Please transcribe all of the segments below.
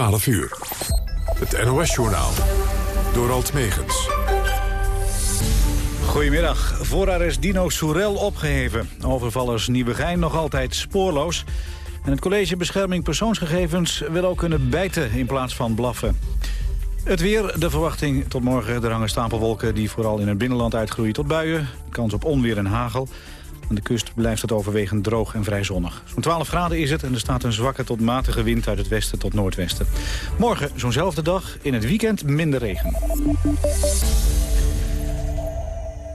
12 uur. Het NOS-journaal. Door Alt Megens. Goedemiddag. Voorarrest Dino Soerel opgeheven. Overvallers Nieuwegein nog altijd spoorloos. En het College Bescherming Persoonsgegevens wil ook kunnen bijten in plaats van blaffen. Het weer, de verwachting tot morgen. Er hangen stapelwolken die vooral in het binnenland uitgroeien tot buien. Kans op onweer en hagel. Aan de kust blijft het overwegend droog en vrij zonnig. Zo'n 12 graden is het en er staat een zwakke tot matige wind uit het westen tot noordwesten. Morgen zo'nzelfde dag, in het weekend minder regen.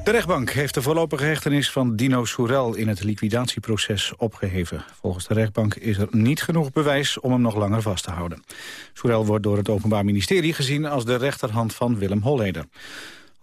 De rechtbank heeft de voorlopige hechtenis van Dino Soerel in het liquidatieproces opgeheven. Volgens de rechtbank is er niet genoeg bewijs om hem nog langer vast te houden. Soerel wordt door het Openbaar Ministerie gezien als de rechterhand van Willem Holleder.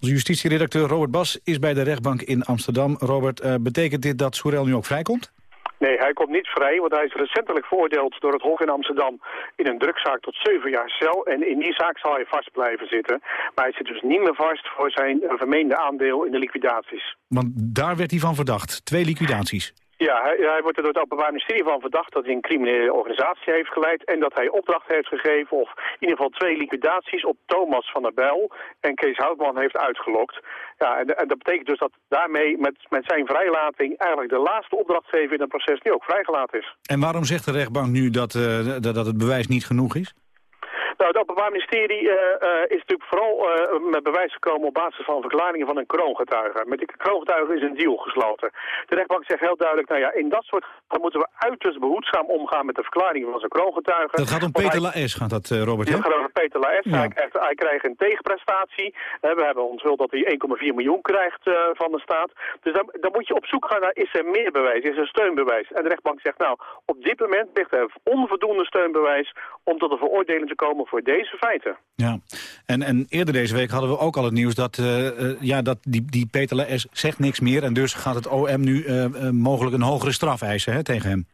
Onze justitieredacteur Robert Bas is bij de rechtbank in Amsterdam. Robert, uh, betekent dit dat Soerel nu ook vrijkomt? Nee, hij komt niet vrij, want hij is recentelijk veroordeeld door het Hof in Amsterdam in een drugzaak tot zeven jaar cel. En in die zaak zal hij vast blijven zitten. Maar hij zit dus niet meer vast voor zijn vermeende aandeel in de liquidaties. Want daar werd hij van verdacht, twee liquidaties. Ja, hij, wordt er door het Openbaar Ministerie van verdacht dat hij een criminele organisatie heeft geleid en dat hij opdracht heeft gegeven of in ieder geval twee liquidaties op Thomas van der Bijl en Kees Houtman heeft uitgelokt. Ja, en, dat betekent dus dat daarmee met, met zijn vrijlating eigenlijk de laatste opdrachtgever in het proces nu ook vrijgelaten is. En waarom zegt de rechtbank nu dat, uh, dat, dat het bewijs niet genoeg is? Nou, het Openbaar Ministerie uh, uh, is natuurlijk vooral uh, met bewijs gekomen op basis van verklaringen van een kroongetuige. Met die kroongetuige is een deal gesloten. De rechtbank zegt heel duidelijk, nou ja, in dat soort dan moeten we uiterst behoedzaam omgaan met de verklaringen van zijn kroongetuige. Dat gaat om Peter Laes, gaat dat, Robert? Ja, gaat over Peter Laes. Ja. Hij, krijgt, hij krijgt een tegenprestatie. we hebben onthuld dat hij 1,4 miljoen krijgt van de staat. Dus dan, dan moet je op zoek gaan naar, is er meer bewijs, is er steunbewijs? En de rechtbank zegt, nou, op dit moment ligt er onvoldoende steunbewijs om tot een veroordeling te komen voor deze feiten. Ja, en, en eerder deze week hadden we ook al het nieuws dat, uh, ja, dat die, die Peter zegt niks meer... en dus gaat het OM nu uh, mogelijk een hogere straf eisen hè, tegen hem.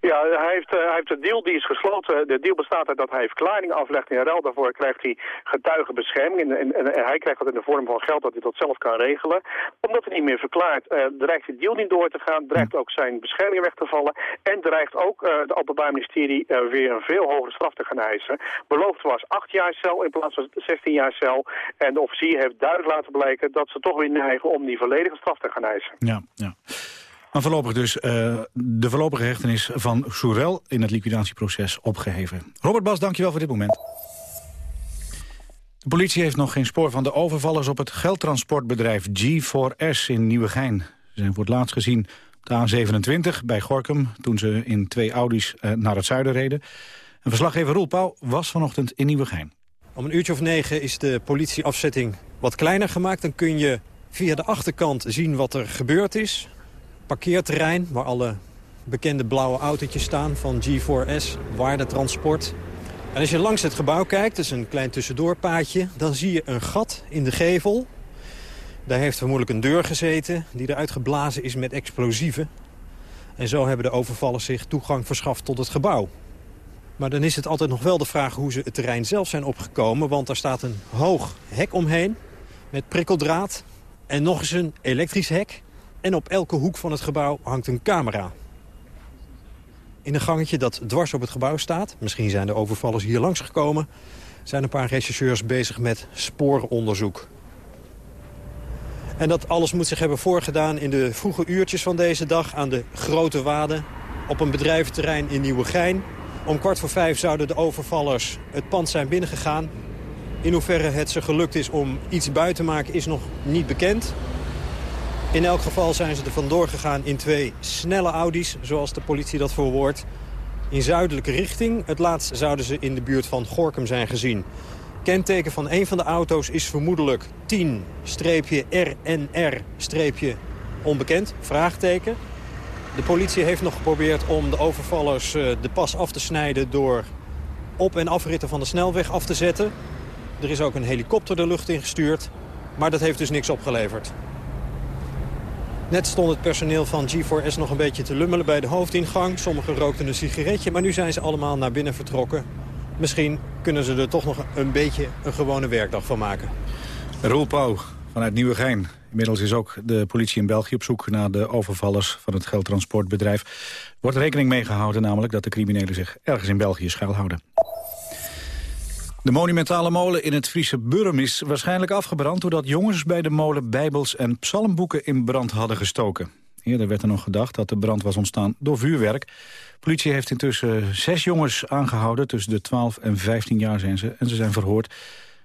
Ja, hij heeft, uh, hij heeft de deal die is gesloten. De deal bestaat uit dat hij verklaring aflegt. In ruil daarvoor krijgt hij getuigenbescherming. En, en, en, hij krijgt dat in de vorm van geld dat hij dat zelf kan regelen. Omdat hij niet meer verklaart, uh, dreigt de deal niet door te gaan. Dreigt ook zijn bescherming weg te vallen. En dreigt ook uh, het Openbaar Ministerie weer een veel hogere straf te gaan eisen. Beloofd was acht jaar cel in plaats van 16 jaar cel. En de officier heeft duidelijk laten blijken dat ze toch weer neigen om die volledige straf te gaan eisen. Ja, ja. Maar voorlopig dus uh, de voorlopige hechtenis van Soerel in het liquidatieproces opgeheven. Robert Bas, dankjewel voor dit moment. De politie heeft nog geen spoor van de overvallers op het geldtransportbedrijf G4S in Nieuwegein. Ze zijn voor het laatst gezien op de A27 bij Gorkum... toen ze in twee Audi's uh, naar het zuiden reden. En verslaggever Roel Pauw was vanochtend in Nieuwegein. Om een uurtje of negen is de politieafzetting wat kleiner gemaakt. Dan kun je via de achterkant zien wat er gebeurd is parkeerterrein... waar alle bekende blauwe autootjes staan van G4S, waardetransport. En als je langs het gebouw kijkt, dat is een klein tussendoorpaadje... dan zie je een gat in de gevel. Daar heeft vermoedelijk een deur gezeten die eruit geblazen is met explosieven. En zo hebben de overvallers zich toegang verschaft tot het gebouw. Maar dan is het altijd nog wel de vraag hoe ze het terrein zelf zijn opgekomen... want daar staat een hoog hek omheen met prikkeldraad... en nog eens een elektrisch hek en op elke hoek van het gebouw hangt een camera. In een gangetje dat dwars op het gebouw staat... misschien zijn de overvallers hier langsgekomen... zijn een paar rechercheurs bezig met spooronderzoek. En dat alles moet zich hebben voorgedaan in de vroege uurtjes van deze dag... aan de Grote Wade op een bedrijventerrein in Nieuwegein. Om kwart voor vijf zouden de overvallers het pand zijn binnengegaan. In hoeverre het ze gelukt is om iets buiten te maken is nog niet bekend. In elk geval zijn ze er vandoor gegaan in twee snelle Audi's, zoals de politie dat verwoordt. In zuidelijke richting. Het laatst zouden ze in de buurt van Gorkum zijn gezien. Kenteken van een van de auto's is vermoedelijk 10-RNR-onbekend, vraagteken. De politie heeft nog geprobeerd om de overvallers eh, de pas af te snijden... door op- en afritten van de snelweg af te zetten. Er is ook een helikopter de lucht ingestuurd, maar dat heeft dus niks opgeleverd. Net stond het personeel van G4S nog een beetje te lummelen bij de hoofdingang. Sommigen rookten een sigaretje, maar nu zijn ze allemaal naar binnen vertrokken. Misschien kunnen ze er toch nog een beetje een gewone werkdag van maken. Roel Pauw vanuit Nieuwegein. Inmiddels is ook de politie in België op zoek naar de overvallers van het geldtransportbedrijf. Wordt rekening mee gehouden namelijk dat de criminelen zich ergens in België schuilhouden. De monumentale molen in het Friese Burm is waarschijnlijk afgebrand... doordat jongens bij de molen bijbels en psalmboeken in brand hadden gestoken. Eerder werd er nog gedacht dat de brand was ontstaan door vuurwerk. Politie heeft intussen zes jongens aangehouden. Tussen de 12 en 15 jaar zijn ze en ze zijn verhoord.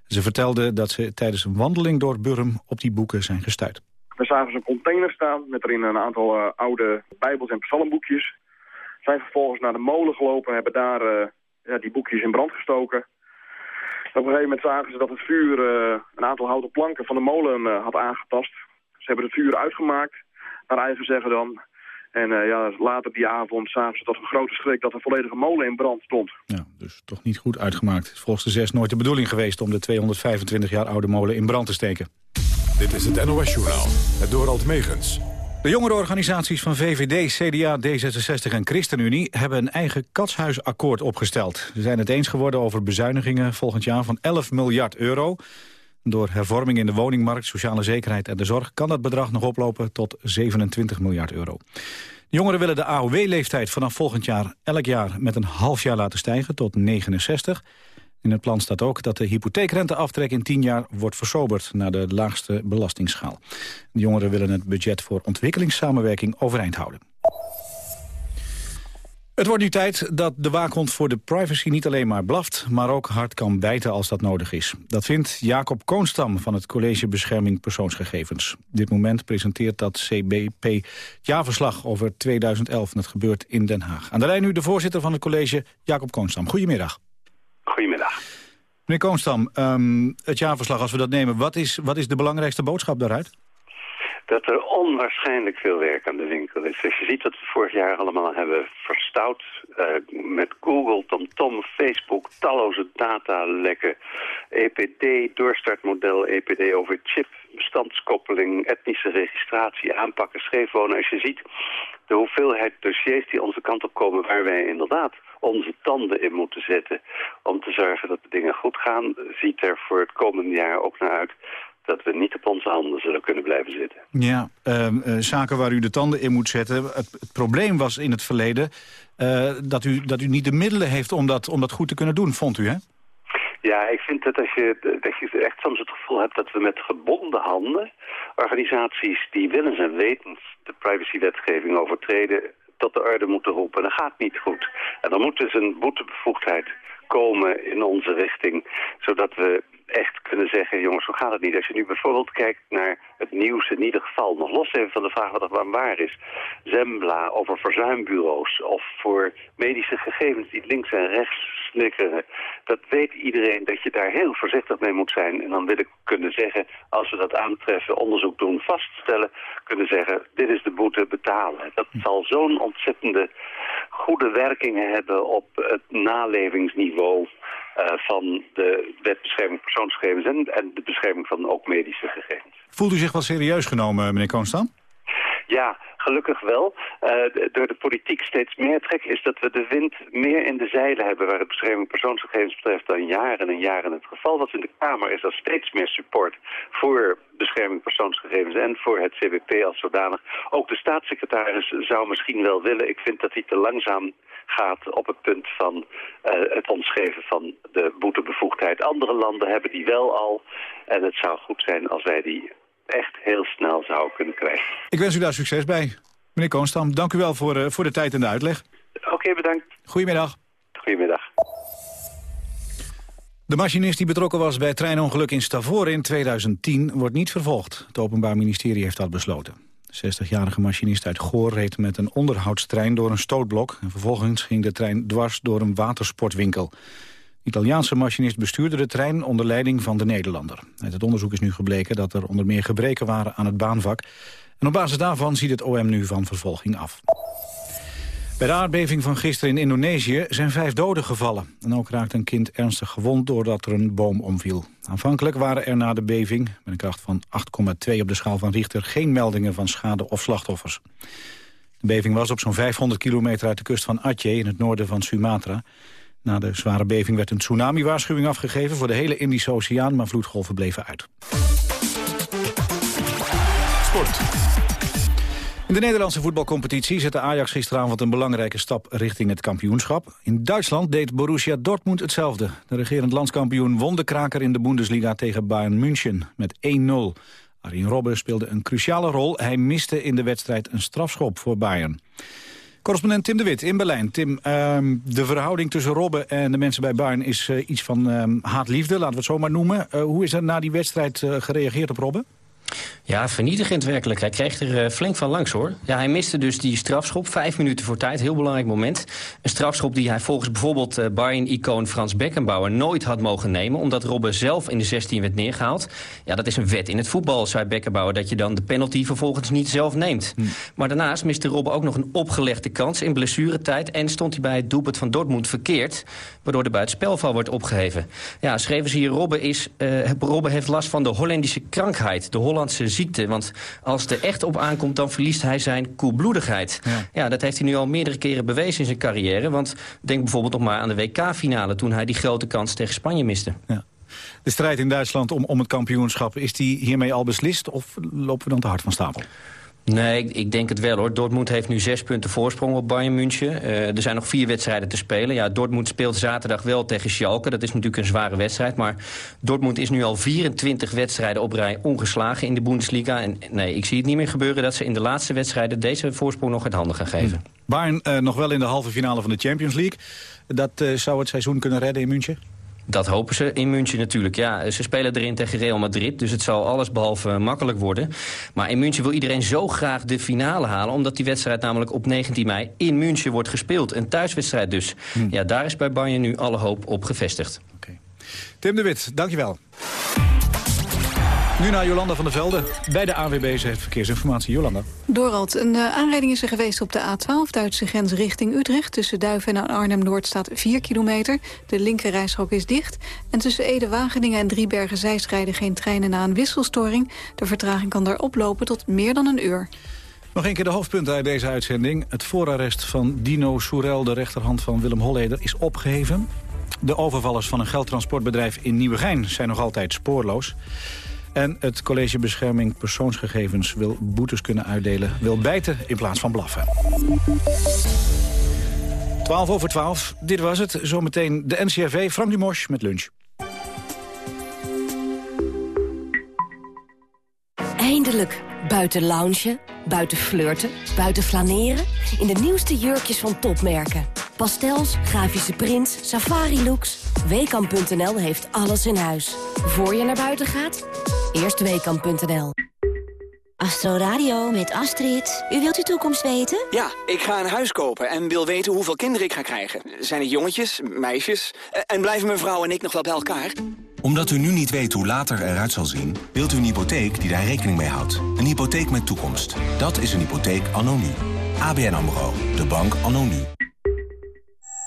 Ze vertelden dat ze tijdens een wandeling door Burm op die boeken zijn gestuurd. We zagen een container staan met erin een aantal uh, oude bijbels en psalmboekjes. Zijn vervolgens naar de molen gelopen, hebben daar ja, die boekjes in brand gestoken. Op een gegeven moment zagen ze dat het vuur uh, een aantal houten planken van de molen had aangetast. Ze hebben het vuur uitgemaakt, naar eigen zeggen dan. En ja, later die avond zagen ze tot een grote schrik dat de volledige molen in brand stond. Ja, dus toch niet goed uitgemaakt. Het is volgens de zes nooit de bedoeling geweest om de 225 jaar oude molen in brand te steken. Dit is het NOS-journaal, het Dorald Megens. De jongere organisaties van VVD, CDA, D66 en ChristenUnie... hebben een eigen katshuisakkoord opgesteld. Ze zijn het eens geworden over bezuinigingen volgend jaar van 11 miljard euro. Door hervorming in de woningmarkt, sociale zekerheid en de zorg... kan dat bedrag nog oplopen tot 27 miljard euro. De jongeren willen de AOW-leeftijd vanaf volgend jaar elk jaar... met een half jaar laten stijgen tot 69. In het plan staat ook dat de hypotheekrenteaftrek in 10 jaar wordt versoberd naar de laagste belastingsschaal. De jongeren willen het budget voor ontwikkelingssamenwerking overeind houden. Het wordt nu tijd dat de waakhond voor de privacy niet alleen maar blaft... maar ook hard kan bijten als dat nodig is. Dat vindt Jacob Koonstam van het College Bescherming Persoonsgegevens. Dit moment presenteert dat CBP het jaarverslag over 2011. En dat gebeurt in Den Haag. Aan de lijn nu de voorzitter van het college, Jacob Koonstam. Goedemiddag. Meneer Koonstam, um, het jaarverslag, als we dat nemen, wat is, wat is de belangrijkste boodschap daaruit? Dat er onwaarschijnlijk veel werk aan de winkel is. Als je ziet wat we vorig jaar allemaal hebben verstout uh, met Google, TomTom, Facebook, talloze datalekken, EPD, doorstartmodel, EPD over chip, bestandskoppeling, etnische registratie, aanpakken, scheefwonen. Als je ziet de hoeveelheid dossiers die onze kant op komen waar wij inderdaad onze tanden in moeten zetten om te zorgen dat de dingen goed gaan, ziet er voor het komende jaar ook naar uit dat we niet op onze handen zullen kunnen blijven zitten. Ja, uh, uh, zaken waar u de tanden in moet zetten. Het, het probleem was in het verleden uh, dat, u, dat u niet de middelen heeft om dat, om dat goed te kunnen doen, vond u, hè? Ja, ik vind dat als je, dat je echt soms het gevoel hebt dat we met gebonden handen... organisaties die willens en wetens de privacywetgeving overtreden tot de orde moeten roepen. Dat gaat niet goed. En dan moet dus een boetebevoegdheid komen in onze richting, zodat we echt kunnen zeggen, jongens, zo gaat het niet. Als je nu bijvoorbeeld kijkt naar het nieuws in ieder geval, nog los even van de vraag wat er waar is, Zembla over verzuimbureaus of voor medische gegevens die links en rechts snikkeren, dat weet iedereen dat je daar heel voorzichtig mee moet zijn. En dan wil ik kunnen zeggen, als we dat aantreffen, onderzoek doen, vaststellen, kunnen zeggen, dit is de boete, betalen. Dat zal zo'n ontzettende goede werkingen hebben op het nalevingsniveau uh, van de wet bescherming persoonsgegevens en, en, de bescherming van ook medische gegevens. Voelt u zich wel serieus genomen, meneer Koonstam? Ja, gelukkig wel. Uh, door de politiek steeds meer trek is dat we de wind meer in de zeilen hebben waar het bescherming persoonsgegevens betreft dan jaren en jaren het geval was. In de Kamer is er steeds meer support voor bescherming persoonsgegevens en voor het CBP als zodanig. Ook de staatssecretaris zou misschien wel willen. Ik vind dat hij te langzaam gaat op het punt van uh, het ons geven van de boetebevoegdheid. Andere landen hebben die wel al en het zou goed zijn als wij die echt heel snel zouden kunnen krijgen. Ik wens u daar succes bij. Meneer Koonstam, dank u wel voor, uh, voor de tijd en de uitleg. Oké, okay, bedankt. Goedemiddag. Goedemiddag. De machinist die betrokken was bij het treinongeluk in Stavoren in 2010 wordt niet vervolgd. Het Openbaar Ministerie heeft dat besloten. De 60-jarige machinist uit Goor reed met een onderhoudstrein door een stootblok. En vervolgens ging de trein dwars door een watersportwinkel. Italiaanse machinist bestuurde de trein onder leiding van de Nederlander. Uit het onderzoek is nu gebleken dat er onder meer gebreken waren aan het baanvak. En op basis daarvan ziet het OM nu van vervolging af. Bij de aardbeving van gisteren in Indonesië zijn vijf doden gevallen. En ook raakte een kind ernstig gewond doordat er een boom omviel. Aanvankelijk waren er na de beving, met een kracht van 8,2 op de schaal van Richter... geen meldingen van schade of slachtoffers. De beving was op zo'n 500 kilometer uit de kust van Aceh in het noorden van Sumatra. Na de zware beving werd een tsunami-waarschuwing afgegeven... voor de hele Indische Oceaan, maar vloedgolven bleven uit. Sport. In de Nederlandse voetbalcompetitie zette Ajax gisteravond een belangrijke stap richting het kampioenschap. In Duitsland deed Borussia Dortmund hetzelfde. De regerend landskampioen won de kraker in de Bundesliga tegen Bayern München met 1-0. Arjen Robben speelde een cruciale rol. Hij miste in de wedstrijd een strafschop voor Bayern. Correspondent Tim de Wit in Berlijn. Tim, ehm, de verhouding tussen Robben en de mensen bij Bayern is uh, iets van um, haat-liefde, laten we het zo maar noemen. Uh, hoe is er na die wedstrijd uh, gereageerd op Robben? Ja, vernietigend werkelijk. Hij kreeg er uh, flink van langs, hoor. Ja, hij miste dus die strafschop, vijf minuten voor tijd. Heel belangrijk moment. Een strafschop die hij volgens bijvoorbeeld uh, Bayern-icoon Frans Beckenbauer nooit had mogen nemen... omdat Robben zelf in de 16 werd neergehaald. Ja, dat is een wet in het voetbal, zei Beckenbauer... dat je dan de penalty vervolgens niet zelf neemt. Hm. Maar daarnaast miste Robben ook nog een opgelegde kans in blessuretijd... en stond hij bij het doelpunt van Dortmund verkeerd... waardoor de buitenspelval wordt opgeheven. Ja, schreven ze hier, Robben, is, uh, Robben heeft last van de Hollandische krankheid... de Hollandse ziekte. Want als het er echt op aankomt, dan verliest hij zijn koelbloedigheid. Ja. ja. dat heeft hij nu al meerdere keren bewezen in zijn carrière. Want denk bijvoorbeeld nog maar aan de WK-finale... toen hij die grote kans tegen Spanje miste. Ja. De strijd in Duitsland om, om het kampioenschap, is die hiermee al beslist? Of lopen we dan te hard van stapel? Nee, ik, denk het wel hoor. Dortmund heeft nu zes punten voorsprong op Bayern München. Uh, er zijn nog vier wedstrijden te spelen. Ja, Dortmund speelt zaterdag wel tegen Schalke. Dat is natuurlijk een zware wedstrijd. Maar Dortmund is nu al 24 wedstrijden op rij ongeslagen in de Bundesliga. En nee, ik zie het niet meer gebeuren dat ze in de laatste wedstrijden... deze voorsprong nog uit handen gaan geven. Bayern uh, nog wel in de halve finale van de Champions League. Dat uh, zou het seizoen kunnen redden in München? Dat hopen ze in München natuurlijk. Ja, ze spelen erin tegen Real Madrid, dus het zal alles behalve makkelijk worden. Maar in München wil iedereen zo graag de finale halen... omdat die wedstrijd namelijk op 19 mei in München wordt gespeeld. Een thuiswedstrijd dus. Hm. Ja, daar is bij Bayern nu alle hoop op gevestigd. Okay. Tim de Wit, dankjewel. Nu naar Jolanda van der Velde. Bij de AWB heeft verkeersinformatie. Jolanda. Dorald, een uh, aanrijding is er geweest op de A12, Duitse grens richting Utrecht. Tussen Duiven en Arnhem-Noord staat 4 kilometer. De linkerrijstrook is dicht. En tussen Ede-Wageningen en Driebergen-Zeist rijden geen treinen na een wisselstoring. De vertraging kan daar oplopen tot meer dan een uur. Nog een keer de hoofdpunten uit deze uitzending. Het voorarrest van Dino Soerel, de rechterhand van Willem Holleder, is opgeheven. De overvallers van een geldtransportbedrijf in Nieuwegein zijn nog altijd spoorloos. En het College Bescherming Persoonsgegevens wil boetes kunnen uitdelen. Wil bijten in plaats van blaffen. 12 over 12, dit was het. Zometeen de NCRV, Frank Dumos met lunch. Eindelijk. Buiten loungen, buiten flirten, buiten flaneren. In de nieuwste jurkjes van topmerken. Pastels, grafische prints, safari-looks. Weekamp.nl heeft alles in huis. Voor je naar buiten gaat, eerst Weekamp.nl. Astro Radio met Astrid. U wilt uw toekomst weten? Ja, ik ga een huis kopen en wil weten hoeveel kinderen ik ga krijgen. Zijn het jongetjes, meisjes? En blijven mijn vrouw en ik nog wel bij elkaar? Omdat u nu niet weet hoe later eruit zal zien... wilt u een hypotheek die daar rekening mee houdt. Een hypotheek met toekomst. Dat is een hypotheek anno nu. ABN AMRO. De bank anno nu.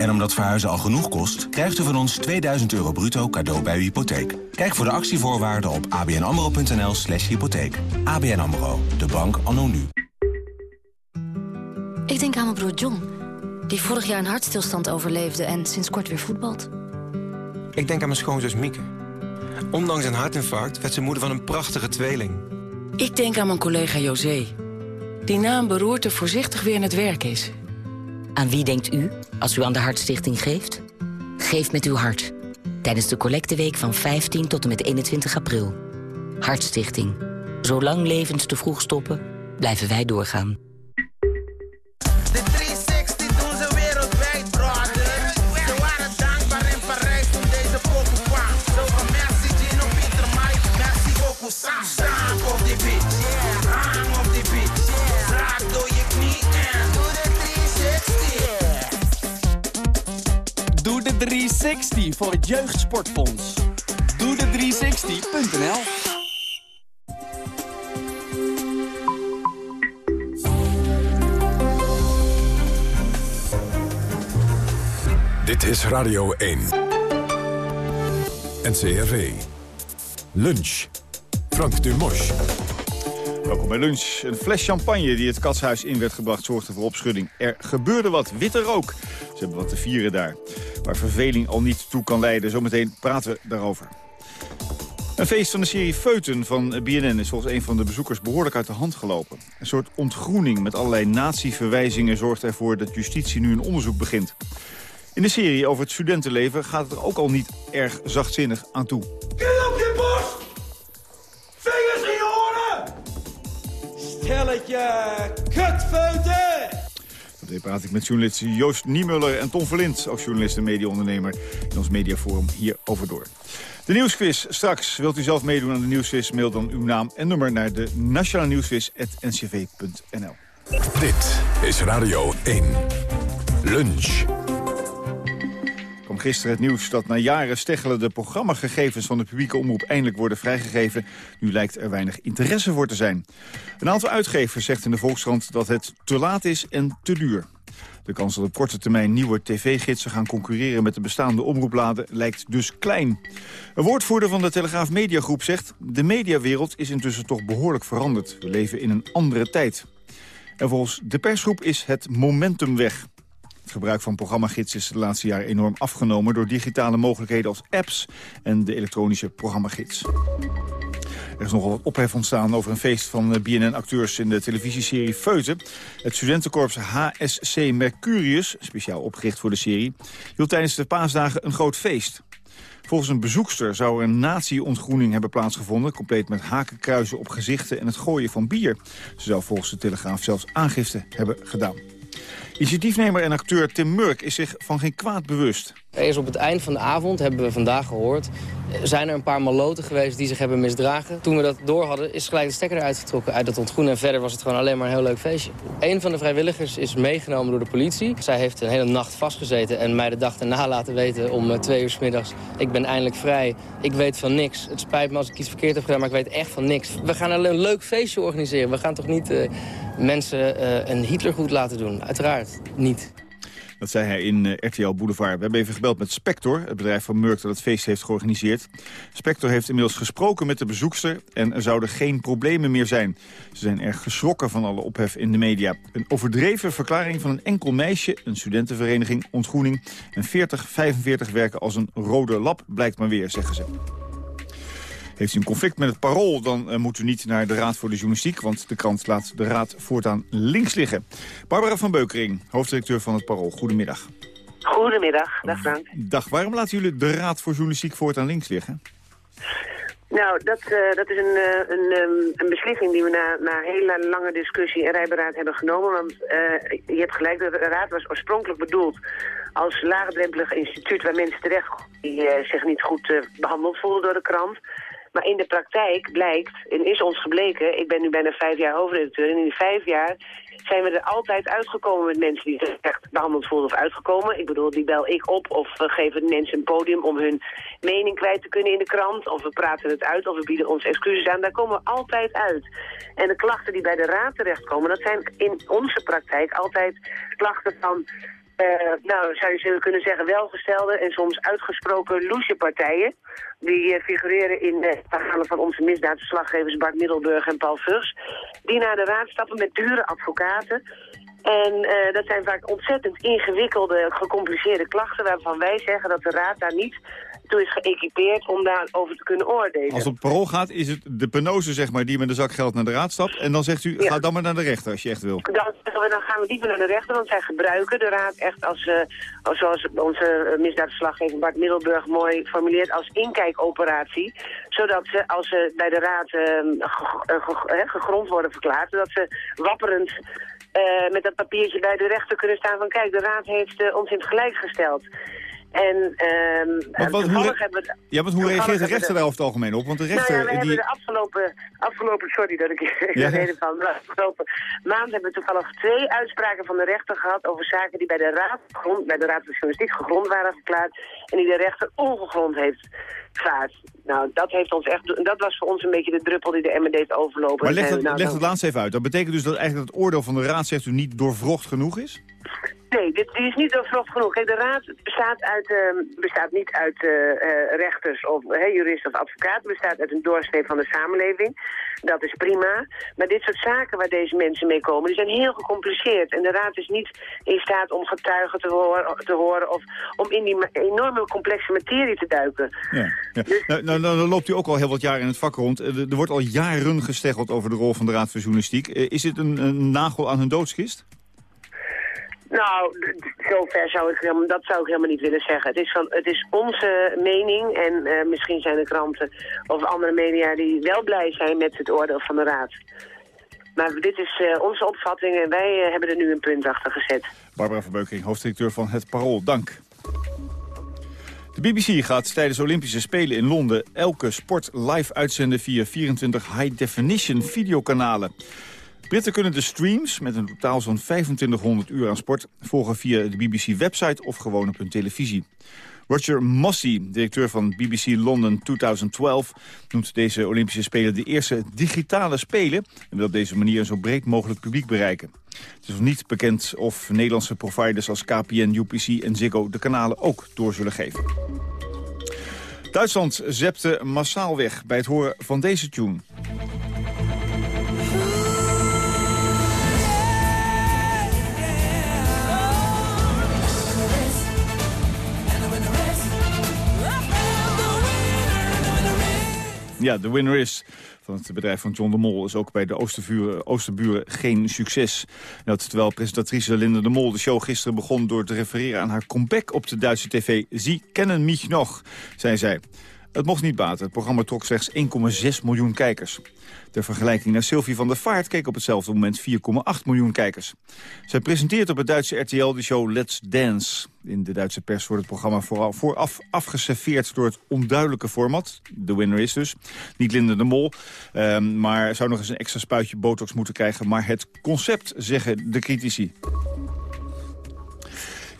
En omdat verhuizen al genoeg kost, krijgt u van ons 2000 euro bruto cadeau bij uw hypotheek. Kijk voor de actievoorwaarden op abnamro.nl slash hypotheek. ABN AMRO, de bank anno nu. Ik denk aan mijn broer John, die vorig jaar een hartstilstand overleefde en sinds kort weer voetbalt. Ik denk aan mijn schoonzus Mieke. Ondanks een hartinfarct werd ze moeder van een prachtige tweeling. Ik denk aan mijn collega José, die na een beroerte voorzichtig weer in het werk is... Aan wie denkt u als u aan de Hartstichting geeft? Geef met uw hart. Tijdens de collecteweek van 15 tot en met 21 april. Hartstichting. Zolang levens te vroeg stoppen, blijven wij doorgaan. 360 voor het Jeugdsportfonds. Doe de 360.nl Dit is Radio 1. NCRV. Lunch. Frank Dumos. Welkom bij lunch. Een fles champagne die het katshuis in werd gebracht zorgde voor opschudding. Er gebeurde wat. Witte rook. Ze hebben wat te vieren daar. Waar verveling al niet toe kan leiden. Zometeen praten we daarover. Een feest van de serie Feuten van BNN is volgens een van de bezoekers behoorlijk uit de hand gelopen. Een soort ontgroening met allerlei natieverwijzingen zorgt ervoor dat justitie nu een onderzoek begint. In de serie over het studentenleven gaat het er ook al niet erg zachtzinnig aan toe. Kin op je borst! Vingers in je oren! Stelletje kutfeuten! Dat praat ik met journalist Joost Niemuller en Tom Verlind... ook journalist en mediaondernemer in ons mediaforum hierover door. De nieuwsquiz straks. Wilt u zelf meedoen aan de nieuwsquiz? Mail dan uw naam en nummer naar de nationale nieuwsquiz.ncv.nl. Dit is Radio 1. Lunch. Gisteren het nieuws dat na jaren steggelen de programmagegevens van de publieke omroep eindelijk worden vrijgegeven. Nu lijkt er weinig interesse voor te zijn. Een aantal uitgevers zegt in de Volkskrant dat het te laat is en te duur. De kans dat op korte termijn nieuwe tv-gidsen gaan concurreren met de bestaande omroepladen lijkt dus klein. Een woordvoerder van de Telegraaf Mediagroep zegt... de mediawereld is intussen toch behoorlijk veranderd. We leven in een andere tijd. En volgens de persgroep is het momentum weg. Het gebruik van programmagidsen is de laatste jaren enorm afgenomen... door digitale mogelijkheden als apps en de elektronische programmagids. Er is nogal wat ophef ontstaan over een feest van BNN-acteurs in de televisieserie Feuten. Het studentenkorps HSC Mercurius, speciaal opgericht voor de serie, hield tijdens de paasdagen een groot feest. Volgens een bezoekster zou er een nazi-ontgroening hebben plaatsgevonden... compleet met hakenkruizen op gezichten en het gooien van bier. Ze zou volgens de Telegraaf zelfs aangifte hebben gedaan. Initiatiefnemer en acteur Tim Murk is zich van geen kwaad bewust. Eerst op het eind van de avond, hebben we vandaag gehoord... zijn er een paar maloten geweest die zich hebben misdragen. Toen we dat door hadden, is gelijk de stekker eruit getrokken uit het ontgroenen. En verder was het gewoon alleen maar een heel leuk feestje. Een van de vrijwilligers is meegenomen door de politie. Zij heeft een hele nacht vastgezeten en mij de dag erna laten weten... om uh, twee uur s middags, ik ben eindelijk vrij. Ik weet van niks. Het spijt me als ik iets verkeerd heb gedaan, maar ik weet echt van niks. We gaan een leuk feestje organiseren. We gaan toch niet uh, mensen uh, een Hitlergoed laten doen? Uiteraard niet. Dat zei hij in uh, RTL Boulevard. We hebben even gebeld met Spector, het bedrijf van Murk dat het feest heeft georganiseerd. Spector heeft inmiddels gesproken met de bezoekster en er zouden geen problemen meer zijn. Ze zijn erg geschrokken van alle ophef in de media. Een overdreven verklaring van een enkel meisje, een studentenvereniging, ontgroening... en 40, 45 werken als een rode lap, blijkt maar weer, zeggen ze. Heeft u een conflict met het parool, dan uh, moet u niet naar de Raad voor de Journalistiek... want de krant laat de Raad voortaan links liggen. Barbara van Beukering, hoofddirecteur van het parool. Goedemiddag. Goedemiddag, dag Frank. Dag, waarom laten jullie de Raad voor Journalistiek voortaan links liggen? Nou, dat, uh, dat is een, uh, een, um, een beslissing die we na, na hele lange discussie en rijberaad hebben genomen. Want uh, je hebt gelijk, de raad was oorspronkelijk bedoeld als laagdrempelig instituut waar mensen terecht die zich niet goed behandeld voelden door de krant. Maar in de praktijk blijkt, en is ons gebleken, ik ben nu bijna vijf jaar hoofdredacteur... en in die vijf jaar zijn we er altijd uitgekomen met mensen die zich echt behandeld voelden of uitgekomen. Ik bedoel, die bel ik op of we geven mensen een podium om hun mening kwijt te kunnen in de krant. Of we praten het uit of we bieden ons excuses aan. Daar komen we altijd uit. En de klachten die bij de raad terechtkomen, dat zijn in onze praktijk altijd klachten van... Uh, nou, zou je kunnen zeggen welgestelde en soms uitgesproken loesje partijen. Die uh, figureren in de verhalen van onze misdaadverslaggevers Bart Middelburg en Paul Vugs. Die naar de raad stappen met dure advocaten. En uh, dat zijn vaak ontzettend ingewikkelde, gecompliceerde klachten... waarvan wij zeggen dat de raad daar niet toe is geëquipeerd om daarover te kunnen oordelen. Als het op parool gaat, is het de penose zeg maar, die met een zak geld naar de raad stapt. En dan zegt u, ja. ga dan maar naar de rechter als je echt wil. Dan, dan gaan we liever naar de rechter, want zij gebruiken de raad echt als, uh, als zoals onze misdaadverslaggever Bart Middelburg mooi formuleert, als inkijkoperatie. Zodat ze, als ze bij de raad uh, ge, gegrond worden verklaard, dat ze wapperend met dat papiertje bij de rechter kunnen staan van kijk, de raad heeft uh, ons in het gelijk gesteld. En um, wat, hoe, hebben we, ja, maar hoe reageert de rechter daar over het algemeen op? Want de rechter, nou ja, we die... hebben de afgelopen, afgelopen, sorry dat ik ja. de reden van, de afgelopen maand hebben we toevallig twee uitspraken van de rechter gehad over zaken die bij de Raad, grond, bij de Raad van Journalistiek gegrond waren verklaard en die de rechter ongegrond heeft verklaard. Nou, dat, heeft ons echt, dat was voor ons een beetje de druppel die de emmer deed overlopen. Maar leg, het, nou, leg het laatst even uit. Dat betekent dus dat eigenlijk het oordeel van de Raad, zegt u, niet doorvrocht genoeg is? Nee, dit, die is niet vlot genoeg. Kijk, de raad bestaat, uit, uh, bestaat niet uit uh, uh, rechters of juristen of advocaten. bestaat uit een doorsnee van de samenleving. Dat is prima. Maar dit soort zaken waar deze mensen mee komen, die zijn heel gecompliceerd. En de raad is niet in staat om getuigen te horen, te horen of om in die enorme complexe materie te duiken. Ja, ja. Nou, nou, nou, dan loopt u ook al heel wat jaar in het vak rond. Er, er wordt al jaren gesteggeld over de rol van de Raad voor Journalistiek. Is dit een, een nagel aan hun doodskist? Nou, zover zou ik helemaal, dat zou ik helemaal niet willen zeggen. Het is, van, het is onze mening en uh, misschien zijn er kranten of andere media die wel blij zijn met het oordeel van de Raad. Maar dit is uh, onze opvatting en wij uh, hebben er nu een punt achter gezet. Barbara Verbeuking, hoofddirecteur van Het Parool. Dank. De BBC gaat tijdens de Olympische Spelen in Londen elke sport live uitzenden via 24 high-definition videokanalen. Britten kunnen de streams, met een totaal zo'n 2500 uur aan sport... volgen via de BBC-website of gewoon op hun televisie. Roger Mossy, directeur van BBC London 2012... noemt deze Olympische Spelen de eerste digitale Spelen... en wil op deze manier een zo breed mogelijk publiek bereiken. Het is nog niet bekend of Nederlandse providers als KPN, UPC en Ziggo... de kanalen ook door zullen geven. Duitsland zepte massaal weg bij het horen van deze tune. Ja, de winner is van het bedrijf van John de Mol is ook bij de Oosterburen, Oosterburen geen succes. Terwijl presentatrice Linda de Mol de show gisteren begon door te refereren aan haar comeback op de Duitse tv. Zie kennen mich nog, zei zij. Het mocht niet baten. Het programma trok slechts 1,6 miljoen kijkers. De vergelijking naar Sylvie van der Vaart keek op hetzelfde moment 4,8 miljoen kijkers. Zij presenteert op het Duitse RTL de show Let's Dance. In de Duitse pers wordt het programma vooral vooraf afgeserveerd door het onduidelijke format. De winner is dus. Niet Linda de Mol, um, maar zou nog eens een extra spuitje botox moeten krijgen. Maar het concept, zeggen de critici.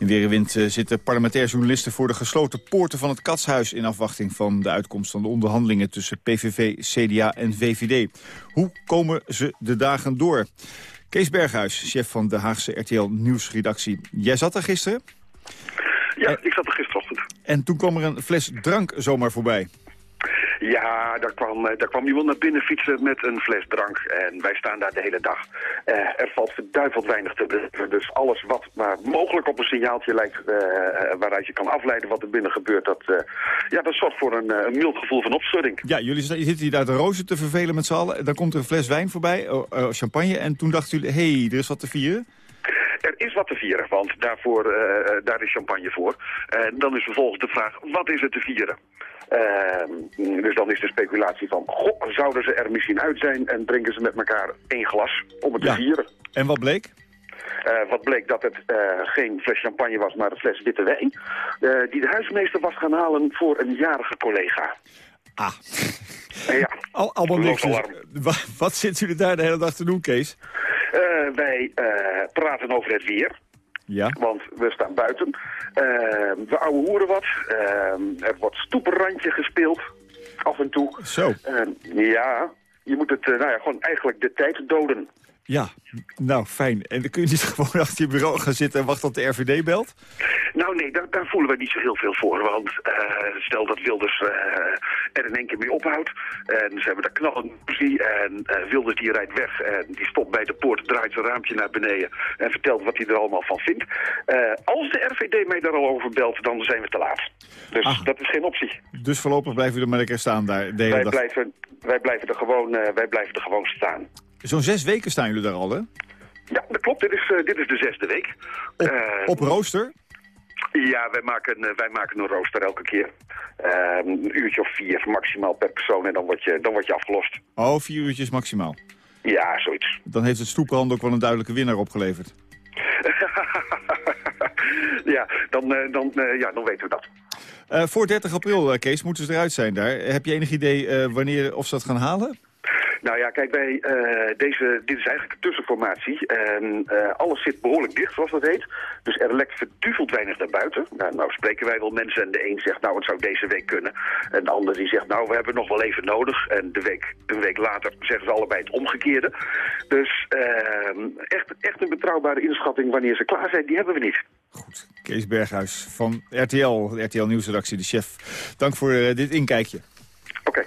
In Werenwind uh, zitten parlementair journalisten voor de gesloten poorten van het Katshuis... in afwachting van de uitkomst van de onderhandelingen tussen PVV, CDA en VVD. Hoe komen ze de dagen door? Kees Berghuis, chef van de Haagse RTL Nieuwsredactie. Jij zat er gisteren? Ja, ik zat er gisterochtend. En toen kwam er een fles drank zomaar voorbij. Ja, daar kwam, daar kwam iemand naar binnen fietsen met een fles drank. En wij staan daar de hele dag. Uh, er valt verduiveld weinig te beleven. Dus alles wat maar mogelijk op een signaaltje lijkt... Uh, waaruit je kan afleiden wat er binnen gebeurt... dat, uh, ja, dat zorgt voor een, een mild gevoel van opschudding. Ja, jullie zitten hier daar de rozen te vervelen met z'n allen. Dan komt er een fles wijn voorbij, champagne. En toen dachten jullie, hé, hey, er is wat te vieren. Er is wat te vieren, want daarvoor, daar is champagne voor. En dan is vervolgens de vraag, wat is er te vieren? Uh, dus dan is de speculatie van, goh, zouden ze er misschien uit zijn en drinken ze met elkaar één glas om het ja. te vieren. En wat bleek? Uh, wat bleek dat het uh, geen fles champagne was, maar een fles witte wijn. Uh, die de huismeester was gaan halen voor een jarige collega. Ah. ja. Al, allemaal niks. Dus, wat, wat zitten jullie daar de hele dag te doen, Kees? wij praten over het weer. Ja. Want we staan buiten. Uh, we ouwe hoeren wat. Uh, er wordt stoepenrandje gespeeld. Af en toe. Zo. Uh, ja, je moet het, nou ja, gewoon eigenlijk de tijd doden. Ja, nou fijn. En dan kun je niet gewoon achter je bureau gaan zitten en wachten tot de RVD belt? Nou nee, daar, daar voelen we niet zo heel veel voor. Want uh, stel dat Wilders uh, er in één keer mee ophoudt. En ze hebben daar knallen ruzie. En uh, Wilders die rijdt weg. En die stopt bij de poort, draait zijn raampje naar beneden. En vertelt wat hij er allemaal van vindt. als de RVD mij daar al over belt, dan zijn we te laat. Dus ah. dat is geen optie. Dus voorlopig blijven we er maar lekker staan daar de hele wij dag. Blijven, wij, blijven er gewoon, wij blijven er gewoon staan. Zo'n zes weken staan jullie daar al, hè? Ja, dat klopt. Dit is, uh, dit is de zesde week. Op, uh, op rooster? Ja, wij maken, uh, wij maken een rooster elke keer. een uurtje of vier maximaal per persoon en dan word je, dan word je afgelost. Oh, vier uurtjes maximaal? Ja, zoiets. Dan heeft het stoeprand ook wel een duidelijke winnaar opgeleverd. ja, dan, dan, ja, dan weten we dat. Voor 30 april, Kees, moeten ze eruit zijn daar. Heb je enig idee wanneer of ze dat gaan halen? Nou ja, kijk, bij eh, deze, dit is eigenlijk een tussenformatie. En eh, alles zit behoorlijk dicht, zoals dat heet. Dus er lekt verduveld weinig naar buiten. Nou, nou spreken wij wel mensen en de een zegt, nou, het zou deze week kunnen. En de ander die zegt, nou, we hebben nog wel even nodig. En de week, een week later zeggen ze allebei het omgekeerde. Dus ehm, echt, echt een betrouwbare inschatting wanneer ze klaar zijn, die hebben we niet. Kees Berghuis van RTL, RTL Nieuwsredactie, de chef. Dank voor eh, dit inkijkje. Oké,